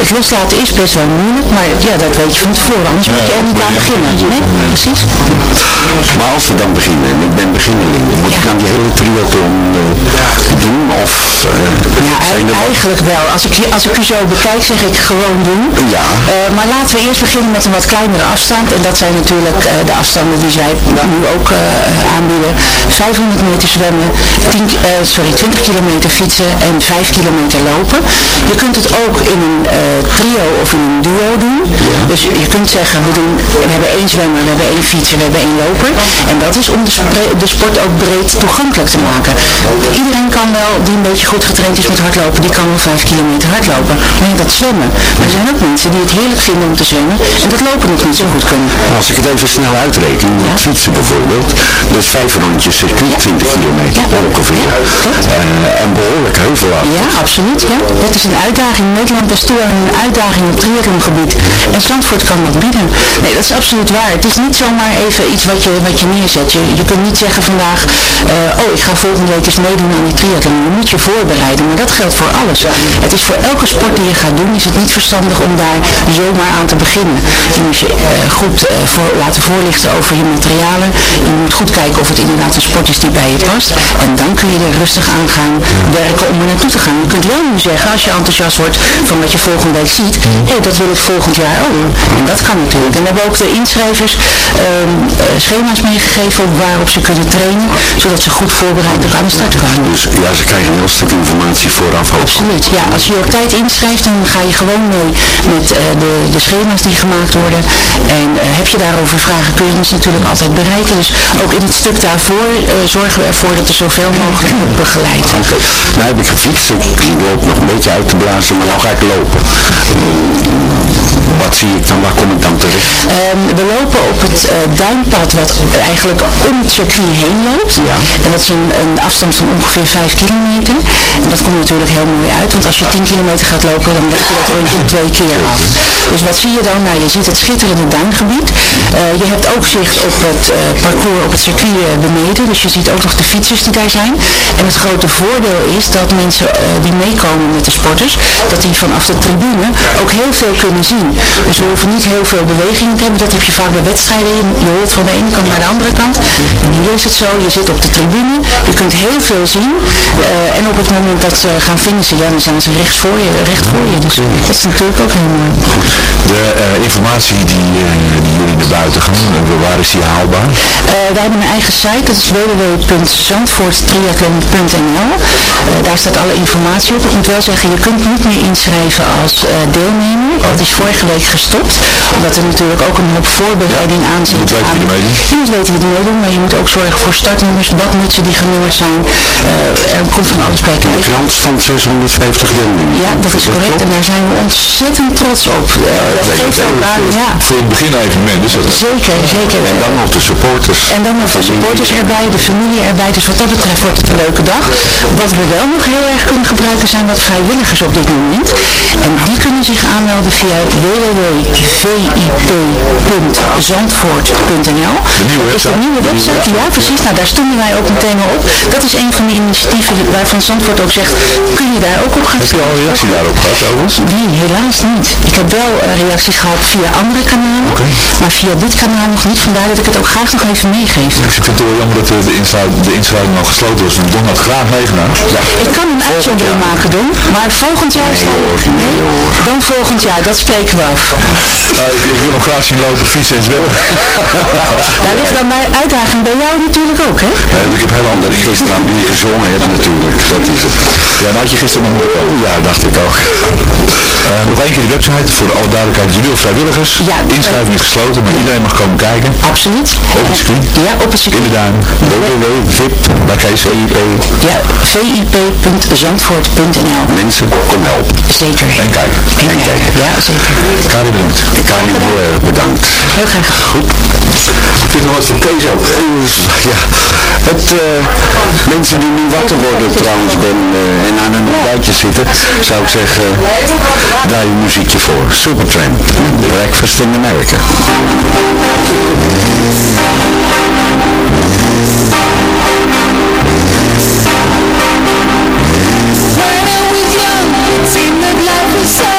het loslaten is best wel moeilijk, maar ja, dat weet je van tevoren, anders moet je er niet aan beginnen. Nee, precies. Maar als we dan beginnen, en ik ben beginneling, moet ik aan die hele triathlon eh, doen? Of eh, Ja, zijn er ei- eigenlijk wel. Als ik, je- als ik u zo bekijk, zeg ik gewoon doen. Ja. Eh, maar laten we eerst beginnen met een wat kleinere afstand. En dat zijn natuurlijk eh, de afstanden die zij nu ook eh, aanbieden. 500 meter zwemmen, 10, ki- eh, sorry, 20 kilometer fietsen en 5 kilometer lopen. Je kunt het ook in een eh, trio of in een duo doen. Dus je, je kunt zeggen, we, doen, we hebben één zwemmer, we hebben één fietser, we hebben één loper. En dat is om de, spre- de sport ook breed toegankelijk te maken. Iedereen kan wel, die een beetje goed getraind is met hardlopen, die kan wel 5 kilometer hardlopen. Maar ja, dat zwemmen. Maar er zijn ook mensen die het heerlijk vinden om te zwemmen en dat lopen nog niet zo goed kunnen. Als ik het even snel uitreken, fietsen bijvoorbeeld, dus vijf rondjes circuit, 20 kilometer ongeveer. Eh, en behoorlijk heuvelaf. Ja, absoluut. Ja. Dat is een uitdaging. Nederland is toe aan een uitdaging op het triathlongebied. En Zandvoort kan dat bieden. Nee, dat is absoluut waar. Het is niet zomaar even iets wat je, wat je neerzet. Je, je kunt niet zeggen vandaag, eh, oh ik ga volgende week eens meedoen aan die triathlon. Je moet je voorbereiden, maar dat geldt voor alles. Het is voor elke sport die je gaat doen, is het niet verstandig om daar zomaar aan te beginnen. Je moet je eh, goed eh, voor, laten voorlichten over je materialen. Je moet goed kijken of het inderdaad een sport is die bij je past. En dan kun je er rustig aan gaan werken om er naartoe te gaan. Je kunt wel nu zeggen, als je enthousiast wordt van wat je volgende week ziet, hé, dat wil ik volgend jaar ook doen. En dat kan natuurlijk. En hebben ook de inschrijvers ehm, eh, schema's meegegeven op waarop ze kunnen trainen, zodat ze goed voorbereid ook aan de start komen. Dus ja, ze krijgen een heel stuk informatie vooraf. Absoluut, ja. Als je je op tijd inschrijft, dan ga je gewoon mee met eh, de, de schema's die gemaakt worden. En eh, heb je daarover vragen, kun je ons natuurlijk altijd bereiken. Dus ook in het stuk daarvoor eh, zorgen we ervoor dat er zoveel mogelijk wordt begeleid. Nou heb ik gefietst, ik loop nog een beetje uit te blazen, maar nou ga ik lopen. Wat zie ik dan, waar kom ik dan terecht? Ehm, we lopen op het eh, duinpad wat eigenlijk om het circuit heen loopt. En dat is een, een afstand van ongeveer 5 kilometer. En dat komt natuurlijk heel mooi uit, want als je 10 kilometer gaat lopen, dan loop je dat rondje twee keer af. Dus wat zie je dan? Nou, je ziet het schitterende duingebied. Eh, je hebt ook zicht op het eh, parcours op het circuit beneden. Dus je ziet ook nog de fietsers die daar zijn. En het grote voordeel is dat mensen die meekomen met de sporters, dat die vanaf de tribune ook heel veel kunnen zien. Dus we hoeven niet heel veel beweging te hebben. Dat heb je vaak bij wedstrijden. Je, hoort van de ene kant naar de andere kant. En hier is het zo, je zit op de tribune. Je kunt heel veel zien. Eh, en op het moment dat ze gaan finishen, ja, dan zijn ze rechts voor je. Recht voor je. Dus dat is natuurlijk ook heel mooi. De eh, informatie die, eh, die jullie naar buiten gaan, waar is die haalbaar? Eh, wij hebben een eigen site, dat is www.zandvoorttriathlon.nl Eh, Daar staat alle informatie op. Ik moet wel zeggen, je kunt niet meer inschrijven als deelnemer. Dat is vorige week gestopt, omdat er natuurlijk ook een hoop voorbereiding aan zit. moet weten wie meedoen. Je moet weten wie meedoen, maar je moet ook zorgen voor startnummers, badmutsen die genummerd zijn. Er komt van alles bij Een kijken. krant van 650 deelnemers. Ja, dat is correct en daar zijn we ontzettend trots op. Dat geeft elkaar, ja. Voor het begin evenement is dat. Zeker, zeker. En dan nog de supporters. En dan nog de supporters erbij, de familie erbij. Dus wat dat betreft wordt het een leuke dag. Wat we wel nog heel erg kunnen gebruiken zijn wat vrijwilligers op dit moment. En die kunnen zich aanmelden via www.vip.zandvoort.nl Dat is de nieuwe website. Ja, precies. Nou, daar stonden wij ook meteen al op. Dat is een van de initiatieven waarvan Zandvoort ook zegt, kun je daar ook op gaan Heb je al een reactie daarop gehad overigens? Nee, helaas niet. Ik heb wel eh, reacties gehad via andere kanalen, maar via dit kanaal nog niet. Vandaar dat ik het ook graag nog even meegeef. Ik vind het wel jammer dat de, de, inschrijving, de inschrijving al gesloten was. Want Don had graag meegedaan. Ja. Ik kan een uitzondering maken doen, maar volgend jaar... Nee, dan volgend jaar, dat spreken we af. Nou, ik, ik wil hem graag zien lopen, fietsen en zwemmen. Daar ligt dan mijn uitdaging bij jou natuurlijk ook, hè? ik heb heel gisteren aan wie gezongen heb natuurlijk. Dat is het. Ja, nou had je gisteren nog moeten Ja, dacht ik ook. Eh, nog één keer de website voor alle duidelijkheid. Jullie vrijwilligers. Ja. Inschrijving is gesloten, maar iedereen mag komen kijken. Absoluut. Op het circuit. Ja, op het circuit. In de duin. www.vip bij KCIP. Ja, vip.zandvoort.nl Mensen, kom helpen. Zeker. En kijken. En kijken. Ja, zeker. Karin bedankt. Karin heel erg bedankt. Heel graag. Goed. Ik vind nog wat van Kees ook. Ja, het, eh, mensen die nu wakker worden trouwens ben, eh, en aan hun buitje zitten, zou ik zeggen, daar je muziekje voor. Supertramp, Breakfast in America. Seemed that life was so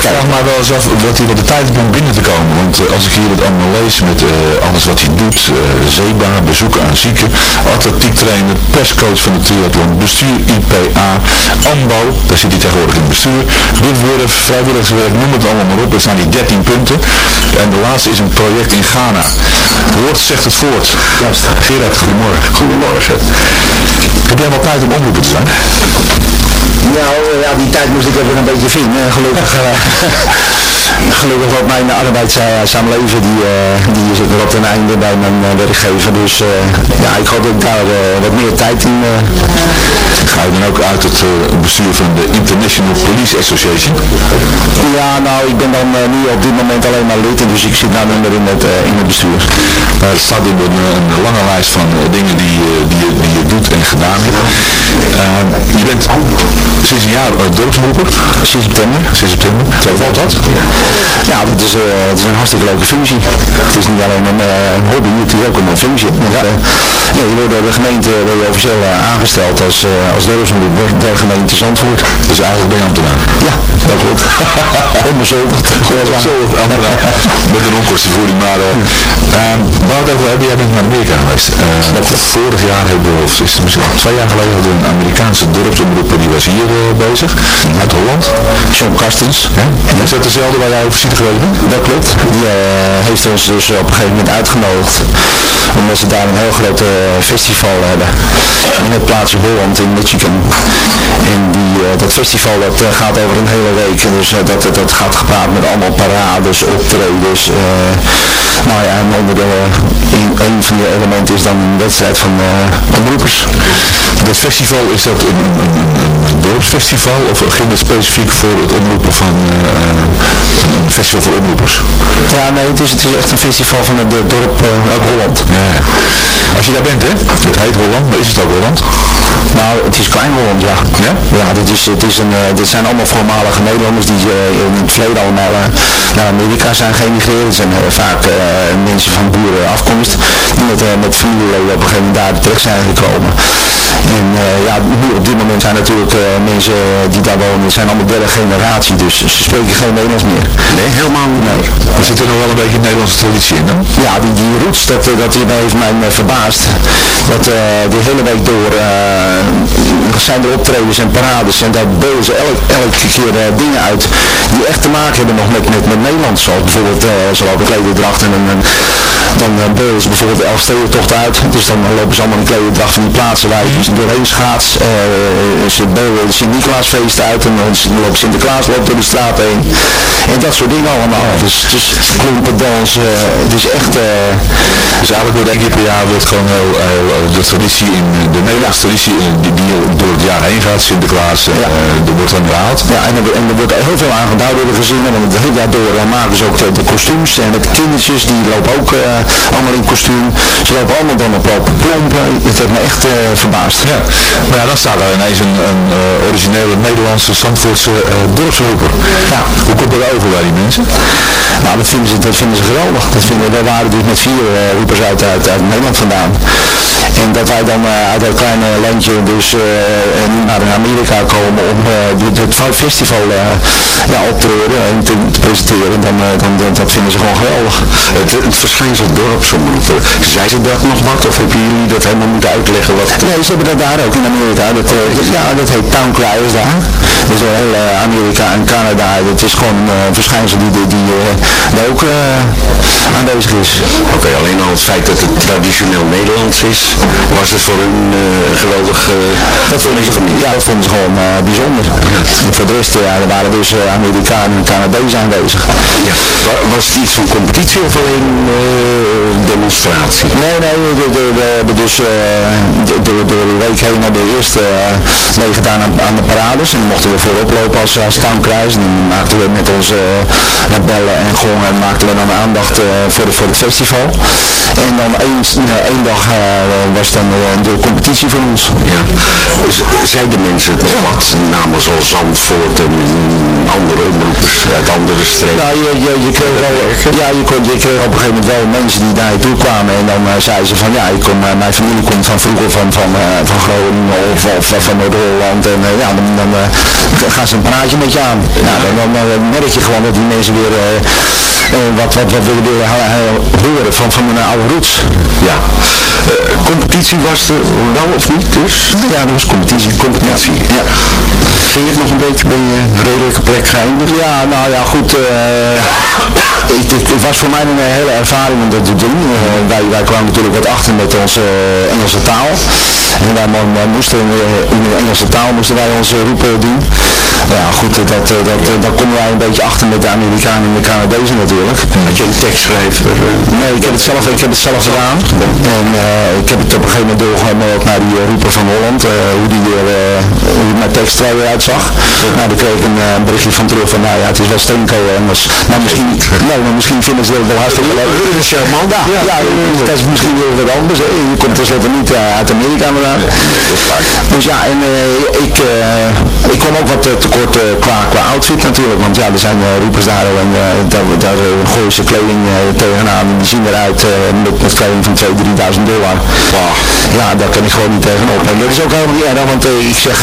ik vraag me wel eens af wat hij wat de tijd heeft om binnen te komen. Want eh, als ik hier het allemaal lees met eh, alles wat hij doet, uh, Zeba, bezoeken aan zieken, atletiek trainer, perscoach van de triathlon, bestuur IPA, AMBO, daar zit hij tegenwoordig in het bestuur, witwurf, vrijwilligerswerk, noem het allemaal maar op. Er staan die 13 punten. En de laatste is een project in Ghana. Woord zegt het voort. Juist. Gerard, goedemorgen. Goedemorgen. Heb jij wel tijd om omroepen te zijn? Nou, ja, die tijd moest ik even een beetje vinden, gelukkig. Eh. gelukkig wat mijn arbeidssamenleven, die, eh, die zit er op ten einde bij mijn eh, werkgever. Dus eh, ja, ik hoop dat ik daar eh, wat meer tijd in... Ga je dan ook uit het eh, bestuur van de International Police Association? Ja, nou, ik ben dan eh, nu op dit moment alleen maar lid, dus ik zit nou niet in het, eh, in het bestuur. Er staat op een, lange lijst van eh, dingen die, eh, die, je- die je doet en gedaan hebt. Eh, je bent sinds een jaar dorpsomroeper. Sinds september. Sinds september. Zo valt dat? Het is, eh, het is een hartstikke leuke functie. Het is niet alleen een, eh, hobby, het is ook een functie. Want, eh, ja, je wordt door de gemeente je officieel eh, aangesteld als, eh als dorpsomroeper der gemeente Zandvoort. Dus eigenlijk ben je ambtenaar. Ja, dat klopt. Onbezoldigd. Onbezoldigd ambtenaar. Met een onkostenvoering, maar uh, waar het over hebben, jij bent naar Amerika geweest. Eh, vorig jaar hebben we, of is het misschien twee jaar geleden, hadden we een Amerikaanse dorpsomroeper, die was hier eh, bezig, uit Holland. John Carstens. Ja? Is dat dezelfde waar jij over visite geweest? Dat klopt. Die eh, heeft ons dus op een gegeven moment uitgenodigd. Omdat ze daar een heel groot eh, festival hebben. In het plaatsje Holland in Michigan. En die, eh, dat festival dat, gaat over een hele week. Dus dat, dat gaat gepaard met allemaal parades, optredens. nou ja, en onder de, een, van die elementen is dan een wedstrijd van eh omroepers. Dat festival, is dat een, dorpsfestival of ging het specifiek voor het omroepen van een festival voor omroepers? Ja, nee, het is, het is echt een festival van het eh, dorp uit Holland. Ja. Als je daar bent, hè? Het heet Holland, maar is het ook Holland? Nou, het is Klein Holland, ja. Ja? Ja, dit, is, het is een, eh, dit zijn allemaal voormalige Nederlanders die in het verleden allemaal naar Amerika zijn geëmigreerd. Het zijn vaak mensen van boerenafkomst die met, met familieleden op een gegeven moment daar terecht zijn gekomen. En ja, nu op dit moment zijn natuurlijk mensen die daar wonen, zijn allemaal derde generatie, dus ze spreken geen Nederlands meer. Nee, helemaal niet. Nee. Er zit er nog wel een beetje een Nederlandse traditie in? Ja, die, die roots, dat, dat heeft mij verbaasd. Dat eh de hele week door eh, zijn er optredens en parades en daar beulen ze elk, elke keer dingen uit die echt te maken hebben nog met, met, met Nederland. Zoals bijvoorbeeld uh, ze lopen klederdracht en, en, en dan uh, beulen ze bijvoorbeeld de Elfstedentocht uit. Dus dan lopen ze allemaal in klederdracht van die plaatsen waar je dus doorheen schaats. ze beulen de Sint-Nicolaasfeest uit en dan loopt Sinterklaas loopt door de straat heen. En dat soort dingen allemaal. Dus, dus klompen, dansen, het is echt... eh, Dus eigenlijk wordt één keer per jaar wordt gewoon heel, eh, de traditie in de Nederlandse traditie eh, die, die door het jaar heen gaat, Sinterklaas, eh, eh, er wordt dan herhaald. Ja, en er, en er wordt heel veel aan gedaan door de gezinnen, want het hele jaar door maken ze ook de, de kostuums en de kindertjes, die lopen ook eh, allemaal in kostuum. Ze lopen allemaal dan op lopen plompen. Het heeft me echt eh, verbaasd. Ja, maar ja, dan staat er ineens een, een eh, originele Nederlandse Zandvoortse dorpsroeper. Ja. Hoe komt dat over bij die mensen? Nou, dat vinden ze, dat vinden ze geweldig. Dat vinden, wij waren dus met vier uh, roepers uit, uit, uit Nederland vandaan. En dat wij dan uh, uit dat kleine landje dus nu naar Amerika komen om het festival ja, op te treden en te, te presenteren, dan, dan, dan, dat vinden ze gewoon geweldig. Het, het verschijnsel dorpsomroepen, zei ze dat nog wat of hebben jullie dat helemaal moeten uitleggen? Wat... Nee, ze hebben dat daar ook in Amerika. Dat, ja, dat heet Town Criers daar. Dus heel Amerika en Canada. Het is gewoon een uh, verschijnsel die, die, die daar ook aanwezig is. Oké, okay, alleen al het feit dat het traditioneel Nederlands is, was het voor hun geweldig... dat vonden ze, ja, dat vonden ze gewoon bijzonder. En voor de rest, ja, er waren dus Amerikanen en Canadezen aanwezig. Ja. Was het iets van competitie of alleen demonstratie? Nee, nee, we, hebben dus door de week heen naar de eerste meegedaan aan, de parades. En dan mochten we voorop lopen als, als. En dan maakten we met onze uh, bellen en gongen maakten we dan aandacht uh, voor, de, voor het festival. En dan één, één dag was dan de competitie voor ons. Ja. Zeiden mensen nog wat namen zoals Zandvoort en andere omroepers uit andere streken? Nou, je, je, je kreeg wel, ja, je, kon, je kreeg op een gegeven moment wel mensen die naar je toe kwamen. En dan zeiden ze van ja, ik kom, mijn familie komt van vroeger van, van, van Groningen of, of van Noord-Holland. En ja, dan, dan gaan ze een praatje met je aan. Ja, dan, dan, dan merk je gewoon dat die mensen weer wat, wat, wat willen willen horen van, van mijn oude roots. Ja. competitie was er wel of niet dus? Ja, dat was competitie. Competitie. Ja. Ging je het nog een beetje bij je redelijke plek geëindigd? Ja, nou ja, goed. Het, het, het, was voor mij een hele ervaring om dat te doen. Uh, wij, wij kwamen natuurlijk wat achter met onze uh, Engelse taal. En wij, moesten uh, in de Engelse taal moesten wij onze roepen doen. Ja, goed, dat, dat, dat, daar komen wij een beetje achter met de Amerikanen en de Canadezen natuurlijk. Had je een tekstschrijver? Nee, ik heb het zelf, ik heb het zelf gedaan. En eh, ik heb het op een gegeven moment doorgenomen ook naar die eh, roeper van Holland, eh, hoe die weer, eh, hoe mijn tekst er weer uitzag. Nou, daar kreeg ik een eh, berichtje van terug van, nou ja, het is wel steenkolen Engels. Maar misschien, nee, maar misschien vinden ze het wel hartstikke leuk. Dat is charmant. Ja, ja, dat is misschien weer wat anders. hè. Je komt tenslotte niet eh, uit Amerika vandaan. Dus ja, en eh, ik, eh, ik kwam ook wat eh, tekort eh, qua, qua outfit natuurlijk. Want ja, er zijn eh, roepers daar en eh, daar, daar gooien ze kleding tegenaan. En die zien eruit met, met kleding van 2.000, 3.000 dollar. Ja, daar kan ik gewoon niet tegenop. En dat is ook helemaal niet erg, want ik zeg...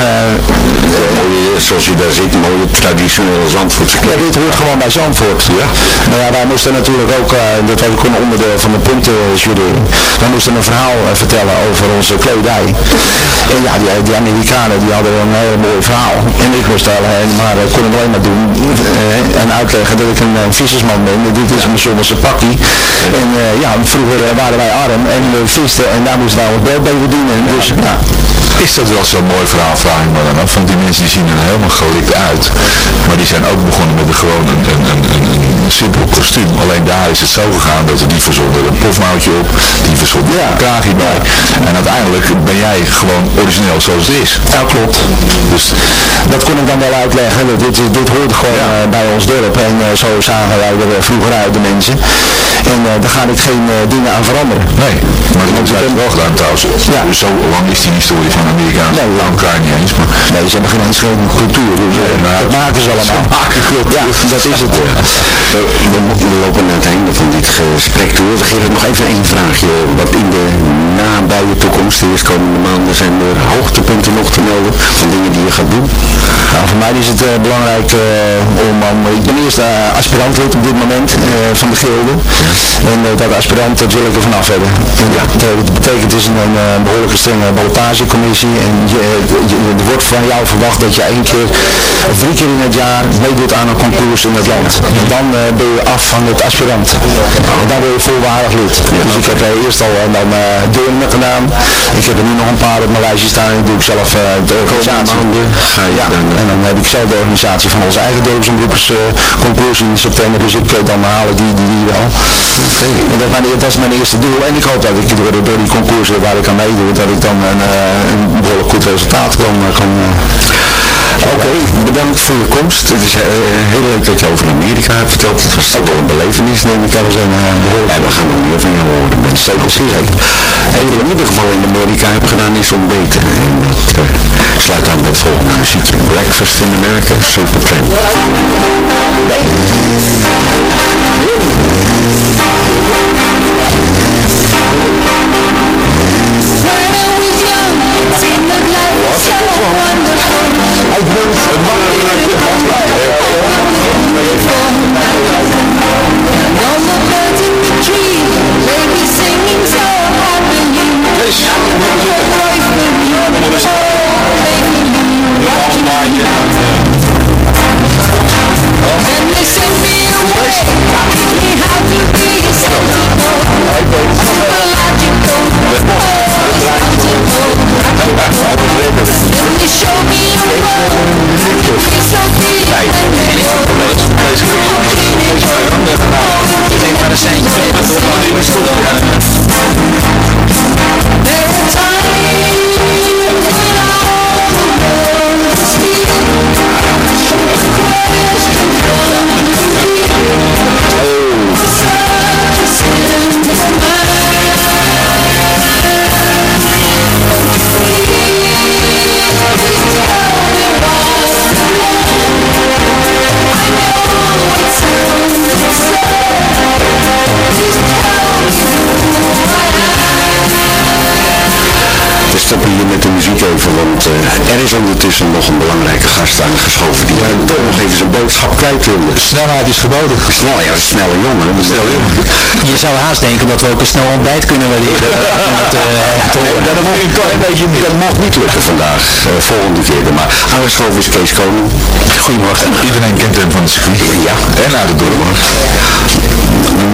Mooie, zoals je daar zit, mooie traditionele Zandvoortse ja, dit hoort gewoon bij Zandvoort. Ja. Nou ja, wij moesten natuurlijk ook, dat was ook een onderdeel van de puntenjurering, wij moesten een verhaal vertellen over onze kledij. En ja, die, die Amerikanen die hadden een heel mooi verhaal. En ik moest daar, maar ik kon het alleen maar doen eh, en uitleggen dat ik een, eh, vissersman ben. Dit is een zomerse pakkie. En eh, ja, vroeger waren wij arm en we visten en daar moesten wij ons beeld bij verdienen. Dus ja. Is dat wel zo'n mooi verhaal, vraag ik me dan af. Want die mensen die zien er helemaal gelikt uit. Maar die zijn ook begonnen met een gewoon een, een, een, een, simpel kostuum. Alleen daar is het zo gegaan dat er die verzonden een pofmouwtje op, die verzonden Ja. een kraagje bij. En uiteindelijk ben jij gewoon origineel zoals het is. Ja, klopt. Dus dat kon ik dan wel uitleggen. Dat Dit, dit hoort gewoon eh, bij ons dorp. En eh, zo zagen wij er eh, vroeger uit, de mensen. En daar ga ik geen dingen aan veranderen. Nee, maar dat hebben ze wel gedaan trouwens. Ja. Dus zo lang is die historie van Amerikaanse Nee, nee, elkaar niet eens. Maar Nee, ze hebben geen eens geen cultuur. Dus, eh, nou, dat maken ze allemaal. maken cultuur. Ja, dat is het. eh. We, we, we lopen naar het einde van dit gesprek toe. We geven nog even één vraagje. Wat in de nabije toekomst, de eerstkomende maanden, zijn er hoogtepunten nog te melden van dingen die je gaat doen? Nou, voor mij is het eh, belangrijk eh, om, om, ik ben eerst uh, aspirantlid op dit moment eh, van de gilde. En eh, dat aspirant, dat wil ik er vanaf hebben. En ja, dat, betekent is een, een eh, behoorlijke strenge ballotagecommissie. En je, je- er wordt van jou verwacht dat je één keer of drie keer in het jaar meedoet aan een concours in het land. En dan eh, ben je af van het aspirant. En dan ben je volwaardig lid. Dus ik heb eh, eerst al en dan uh, Deurne gedaan. Ik heb er nu nog een paar op mijn lijstje staan. En doe ik zelf eh, de organisatie. Ga je Ja, eh, en dan heb ik zelf de organisatie van onze eigen dorpsomroepersconcours in september. Dus ik, eh, dan halen die, die, die wel. En dat, is mijn, dat is mijn eerste doel. En ik hoop dat ik door, door die concoursen waar ik aan meedoe, dat ik dan een, eh, een behoorlijk goed resultaat kan... kan eh, Oké, bedankt voor je komst. Het is eh, heel leuk dat je over Amerika hebt verteld. Het was toch wel een belevenis, neem ik aan. zijn, uh, en we gaan nog meer van je horen. Ben. En wat in ieder geval in Amerika heb gedaan is ontbeten. En eh, sluit aan met volgende muziekje. Breakfast in America, Supertramp. I've been We eh, er is ondertussen nog een belangrijke gast aangeschoven die eh, toch nog even zijn boodschap kwijt wilde. Snelheid is geboden. Snel, ja, snelle jongen. Snelle jongen. Je zou haast denken dat we ook een snel ontbijt kunnen waarderen. eh, dat, mocht, een klein beetje, dat mocht niet lukken vandaag, eh, volgende keer. Maar aangeschoven is Kees Koning. Goedemorgen. iedereen kent hem van het circuit. Ja. En uit het dorp.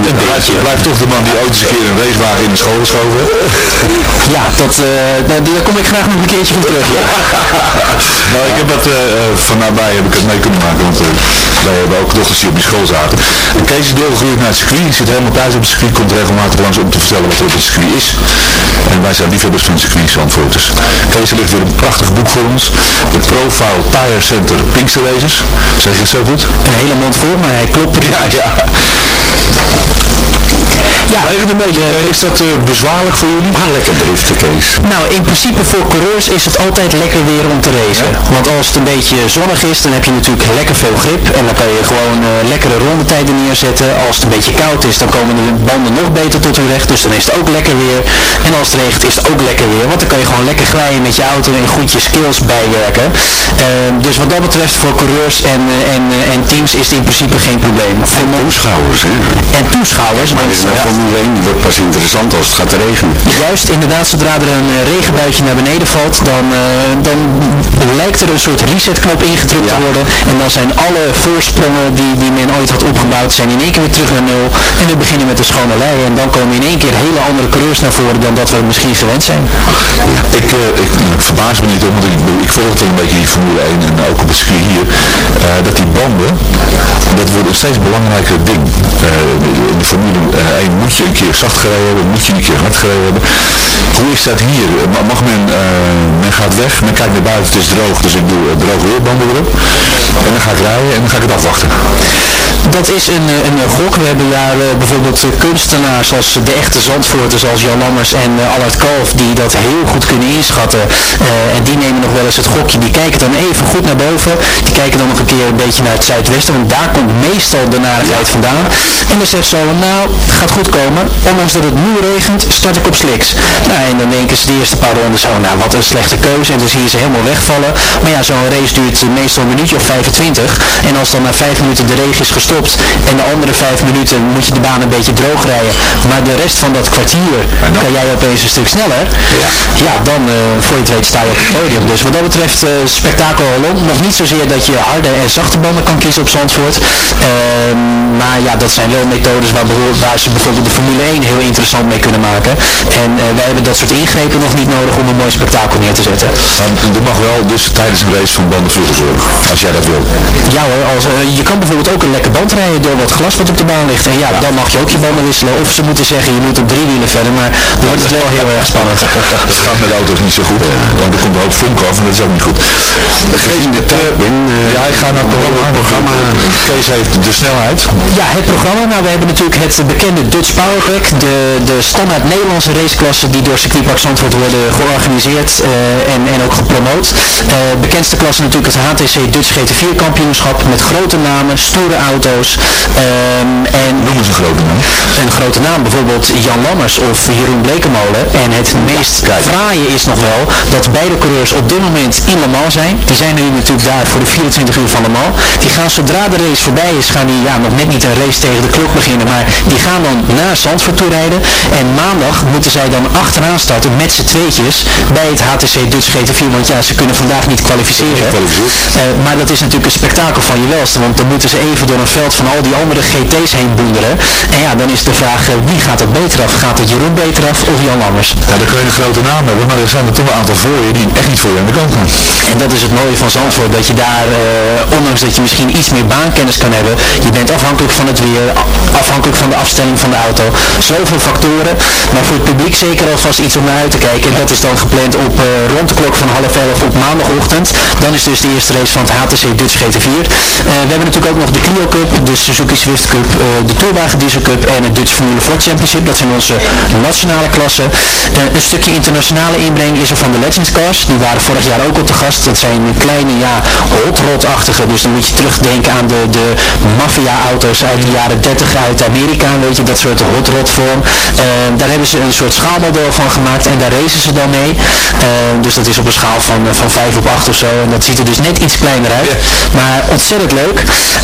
En blijft, blijft toch de man die ooit eens een keer een racewagen in de school geschoven heeft. Ja, dat, eh, daar kom ik graag nog een keertje van terug. Ja. nou, ik heb dat eh, eh, van nabij heb ik het mee kunnen maken, want eh, wij hebben ook dochters die op die school zaten. En Kees is doorgegroeid naar het circuit, hij zit helemaal thuis op het circuit, komt regelmatig langs om te vertellen wat er op het circuit is. En wij zijn liefhebbers van het circuit Zandvoorters. Kees ligt weer een prachtig boek voor ons, de Profile Tire Center Pinkster Racers. Zeg je het zo goed? Een hele mond voor, maar hij klopt. Ja, ja. Ja. Regent een beetje. Is dat eh, bezwaarlijk voor jullie? Ah, lekker driften, Kees. Nou, in principe voor coureurs is het altijd lekker weer om te racen. Want als het een beetje zonnig is, dan heb je natuurlijk lekker veel grip. En dan kan je gewoon eh, lekkere rondetijden neerzetten. Als het een beetje koud is, dan komen de banden nog beter tot hun recht. Dus dan is het ook lekker weer. En als het regent, is het ook lekker weer. Want dan kan je gewoon lekker glijden met je auto en goed je skills bijwerken. Ehm, dus wat dat betreft voor coureurs en, eh, en, eh, en teams is het in principe geen probleem. En toeschouwers, hè? En toeschouwers, Maar ja, 1, die wordt pas interessant als het gaat regenen. Juist, inderdaad, zodra er een eh, regenbuitje naar beneden valt, dan, eh, dan lijkt er een soort resetknop ingedrukt te worden. En dan zijn alle voorsprongen die, die men ooit had opgebouwd, zijn in één keer weer terug naar nul. En we beginnen met de schone lei. En dan komen in één keer hele andere coureurs naar voren dan dat we misschien gewend zijn. Ik, eh, ik, ik verbaas me niet om, want ik, ik volg het een beetje die Formule 1 en ook op het circuit hier, dat die banden, dat wordt een steeds belangrijker ding. In de Formule 1 moet je een keer zacht gereden hebben, moet je een keer hard gereden hebben. Hoe is dat hier? Ma- Mag men, eh, men gaat weg, men kijkt naar buiten, het is droog, dus ik doe eh, droge weerbanden erop. En dan ga ik rijden en dan ga ik het afwachten. Dat is een, eh, een gok. We hebben daar eh, bijvoorbeeld eh, kunstenaars als de echte Zandvoorters, zoals Jan Lammers en Allard Kalf, die dat heel goed kunnen inschatten. En die nemen nog wel eens het gokje. Die kijken dan even goed naar boven. Die kijken dan nog een keer een beetje naar het zuidwesten, want daar komt meestal de narigheid vandaan. En dan zegt zo, nou, gaat goed komen. Ondanks dat het nu regent, start ik op sliks. Nou, en dan denken ze de eerste paar rondes, oh nou, wat een slechte keuze. En dan zie je ze helemaal wegvallen. Maar ja, zo'n race duurt meestal een minuutje of 25. En als dan na vijf minuten de regen is gestopt en de andere vijf minuten moet je de baan een beetje droog rijden. Maar de rest van dat kwartier kan jij opeens een stuk sneller. Ja, dan eh, voor je het weet sta je op het podium. Dus wat dat betreft eh, spektakel alom. Nog niet zozeer dat je harde en zachte banden kan kiezen op Zandvoort. Ehm, maar ja, dat zijn wel methodes waar, waar ze bijvoorbeeld de Formule 1 heel interessant mee kunnen maken. En eh, wij hebben dat soort ingrepen nog niet nodig om een mooi spektakel neer te zetten. Maar er mag wel dus tijdens een race van banden vroeger zorgen, als jij dat wil. Ja hoor, als, je kan bijvoorbeeld ook een lekker band rijden door wat glas wat op de baan ligt. En ja, dan mag je ook je banden wisselen. Of ze moeten zeggen, je moet op drie wielen verder. Maar dan wordt het wel heel erg spannend. Dat gaat met de auto's niet zo goed, want er komt een hoop vonk af en dat is ook niet goed. Kees, eh, ja, ik ga naar het programma. Kees heeft de snelheid. Ja, het programma. Nou, we hebben natuurlijk het bekende Dutch Powerpack. De, de standaard Nederlandse raceklassen die door circuitpark Zandvoort worden georganiseerd eh, en, en ook gepromoot. Eh, bekendste klasse natuurlijk het HTC Dutch GT4 kampioenschap met grote namen, stoere auto's. Ehm, en Noem eens een grote naam. een grote naam, bijvoorbeeld Jan Lammers of Jeroen Blekemolen. En het meest fraaie is nog wel dat beide coureurs op dit moment in Le Mans zijn. Die zijn nu natuurlijk daar voor de 24 uur van Le Mans. Die gaan zodra de race voorbij is, gaan die ja, nog net niet een race tegen de klok beginnen. Maar die gaan dan naar Zandvoort toe rijden. En maandag moeten zij dan achteraan starten met z'n tweetjes bij het HTC Dutch GT4. Want ja, ze kunnen vandaag niet kwalificeren. Eh, maar dat is natuurlijk een spektakel van je welste. Want dan moeten ze even door een veld van al die andere GT's heen boenderen. En ja, dan is de vraag, eh, wie gaat het beter af? Gaat het Jeroen beter af of Jan Lammers? Ja, dan kun je een grote naam hebben, maar er zijn er toch een aantal voor je die echt niet voor je aan de kant gaan. En dat is het mooie van Zandvoort, dat je daar, eh, ondanks dat je misschien iets meer baankennis kan hebben, je bent afhankelijk van het weer, afhankelijk van de afstelling van de auto, zoveel factoren, maar voor het publiek zeker alvast iets om naar uit te kijken. En dat is dan gepland op eh, rond de klok van half elf op maandagochtend. Dan is dus de eerste race van het HTC Dutch GT4. Eh, we hebben natuurlijk ook nog de Clio Cup, de Suzuki Swift Cup, eh, de Tourwagen Diesel Cup en het Dutch Formule 4 Championship. Dat zijn onze nationale klassen. Eh, een stukje internationale inbreng is er van de Legends Cars. Die waren vorig jaar ook op de gast. Dat zijn kleine, ja, hot rod-achtige. Dus dan moet je terugdenken aan de, de maffia-auto's uit de jaren 30 uit Amerika. Weet je, dat soort hot rod vorm. Eh, daar hebben ze een soort schaalmodel van gemaakt en daar racen ze dan mee. Dus dat is op een schaal van, van 5 op 8 of zo. En dat ziet er dus net iets kleiner uit. Maar ontzettend leuk.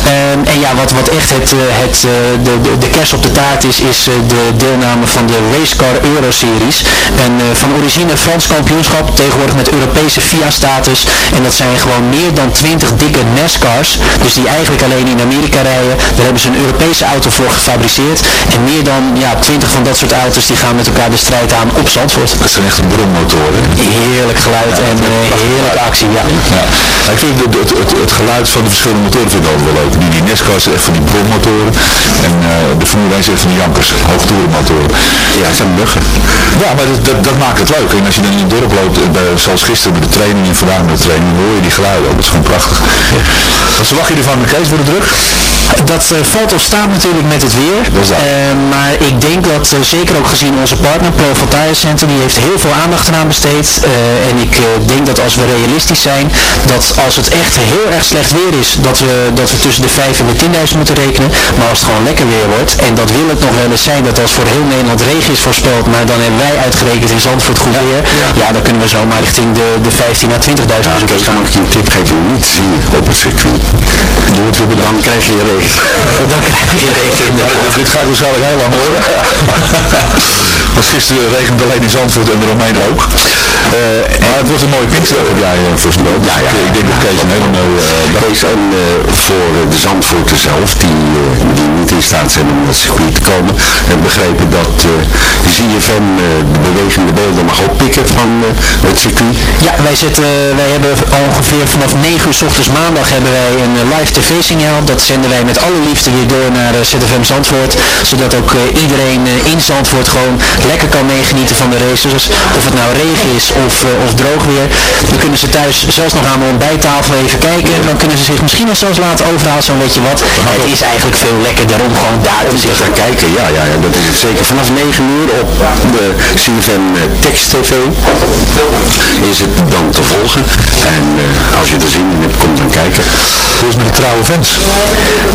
En ja, wat, wat echt het, eh, het, eh, de, de, de kers op de taart is, is eh, de deelname van de Racecar Euro Series. Een eh, van origine Frans kampioenschap, tegenwoordig met Europese FIA-status. En dat zijn gewoon meer dan 20 dikke NASCARs, dus die eigenlijk alleen in Amerika rijden. Daar hebben ze een Europese auto voor gefabriceerd. En meer dan ja, 20 van dat soort auto's die gaan met elkaar de strijd aan op Zandvoort. Dat zijn echt brommotoren. Heerlijk geluid en uh, heerlijke actie, ja. ja. Ik vind het, het, het, het, geluid van de verschillende motoren vind ik altijd wel leuk. Die, die NASCARs echt van die brommotoren. En uh, de Formule 1 zegt van die jankers, hoogtoerenmotoren. Ja, het zijn muggen. Ja, maar dat, dat, dat, maakt het leuk. En als je dan in het dorp loopt, bij, zoals gisteren bij de training en vandaag bij de training, hoor je die geluiden ook. Dat is gewoon prachtig. Wat verwacht je ervan, Kees? Wordt het druk? Dat uh, valt of staat natuurlijk met het weer. Uh, maar ik denk dat, zeker ook gezien onze partner, Pro Voltaire Center, die heeft heel veel aandacht eraan besteed. en ik denk dat als we realistisch zijn, dat als het echt heel erg slecht weer is, dat we, dat we tussen de 5 en de 10.000 moeten rekenen. Maar als het gewoon lekker weer wordt, en dat wil het nog wel eens zijn, dat als voor heel Nederland regen is voorspeld, maar dan hebben wij uitgerekend in Zandvoort goed weer, ja, ja dan kunnen we zomaar richting de, de 15 à 20.000 ja, bezoekers gaan. Ik je een tip geven, niet zien op het circuit. Dan krijg je regen. Dan krijg je regen. Dit gaat waarschijnlijk heel lang horen. Want gisteren regende alleen in Zandvoort en eromheen ook. Uh, maar het wordt een mooie Pinkster, heb jij uh, voorspeld. Ja, ja. Ik denk dat Kees een hele mooie... Uh, Kees en voor de Zandvoorten zelf, die, die niet in staat zijn om naar het circuit te komen, hebben begrepen dat de ZFM de bewegende beelden mag oppikken van het circuit. Ja, wij, zitten, wij hebben ongeveer vanaf 9 uur s ochtends maandag hebben wij een live tv-signaal. Dat zenden wij met alle liefde weer door naar ZFM Zandvoort. Zodat ook iedereen in Zandvoort gewoon lekker kan meegenieten van de races. Of het nou regen is of, of droog weer. Dan kunnen ze thuis zelfs nog aan de ontbijttafel even kijken. Dan kunnen ze zich misschien zelfs laten overhalen, zo weet je wat. Het is eigenlijk veel lekkerder om gewoon daar te zitten. gaan kijken, ja, ja, ja, dat is het zeker. Vanaf 9 uur op de CFM Text TV is het dan te volgen. En uh, als je er zin in hebt, kom dan kijken. Hoe is met de trouwe fans?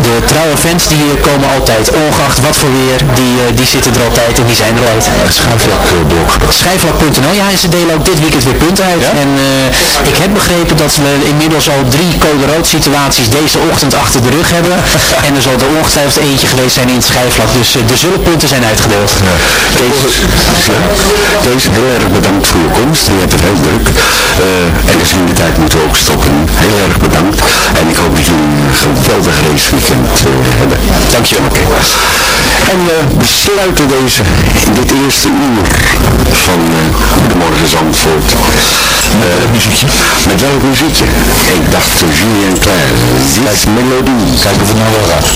De trouwe fans die komen altijd, ongeacht wat voor weer, die, uh, die zitten er altijd en die zijn er altijd. Schijfvlakblog. Schijfvlak.nl, ja, en ze delen ook dit weekend weer punten uit. Ja? En uh, ik heb begrepen dat we inmiddels al drie code rood situaties deze ochtend achter de rug hebben. en er zal er ongetwijfeld eentje geweest zijn in het schijfvlak. Dus uh, de zullen punten zijn uitgedeeld. Ja. Deze, deze heel erg bedankt voor je komst. Je hebt het heel druk. Uh, en gezien de tijd moeten we ook stoppen. Heel erg bedankt. En ik hoop dat jullie een geweldig raceweekend hebben. Dankjewel. En we sluiten deze, dit eerste uur van uh, Goedemorgen Zandvoort. Met welk muziekje? Met welk muziekje? Ik dacht uh, Julien Claire, This Melody. Kijken of het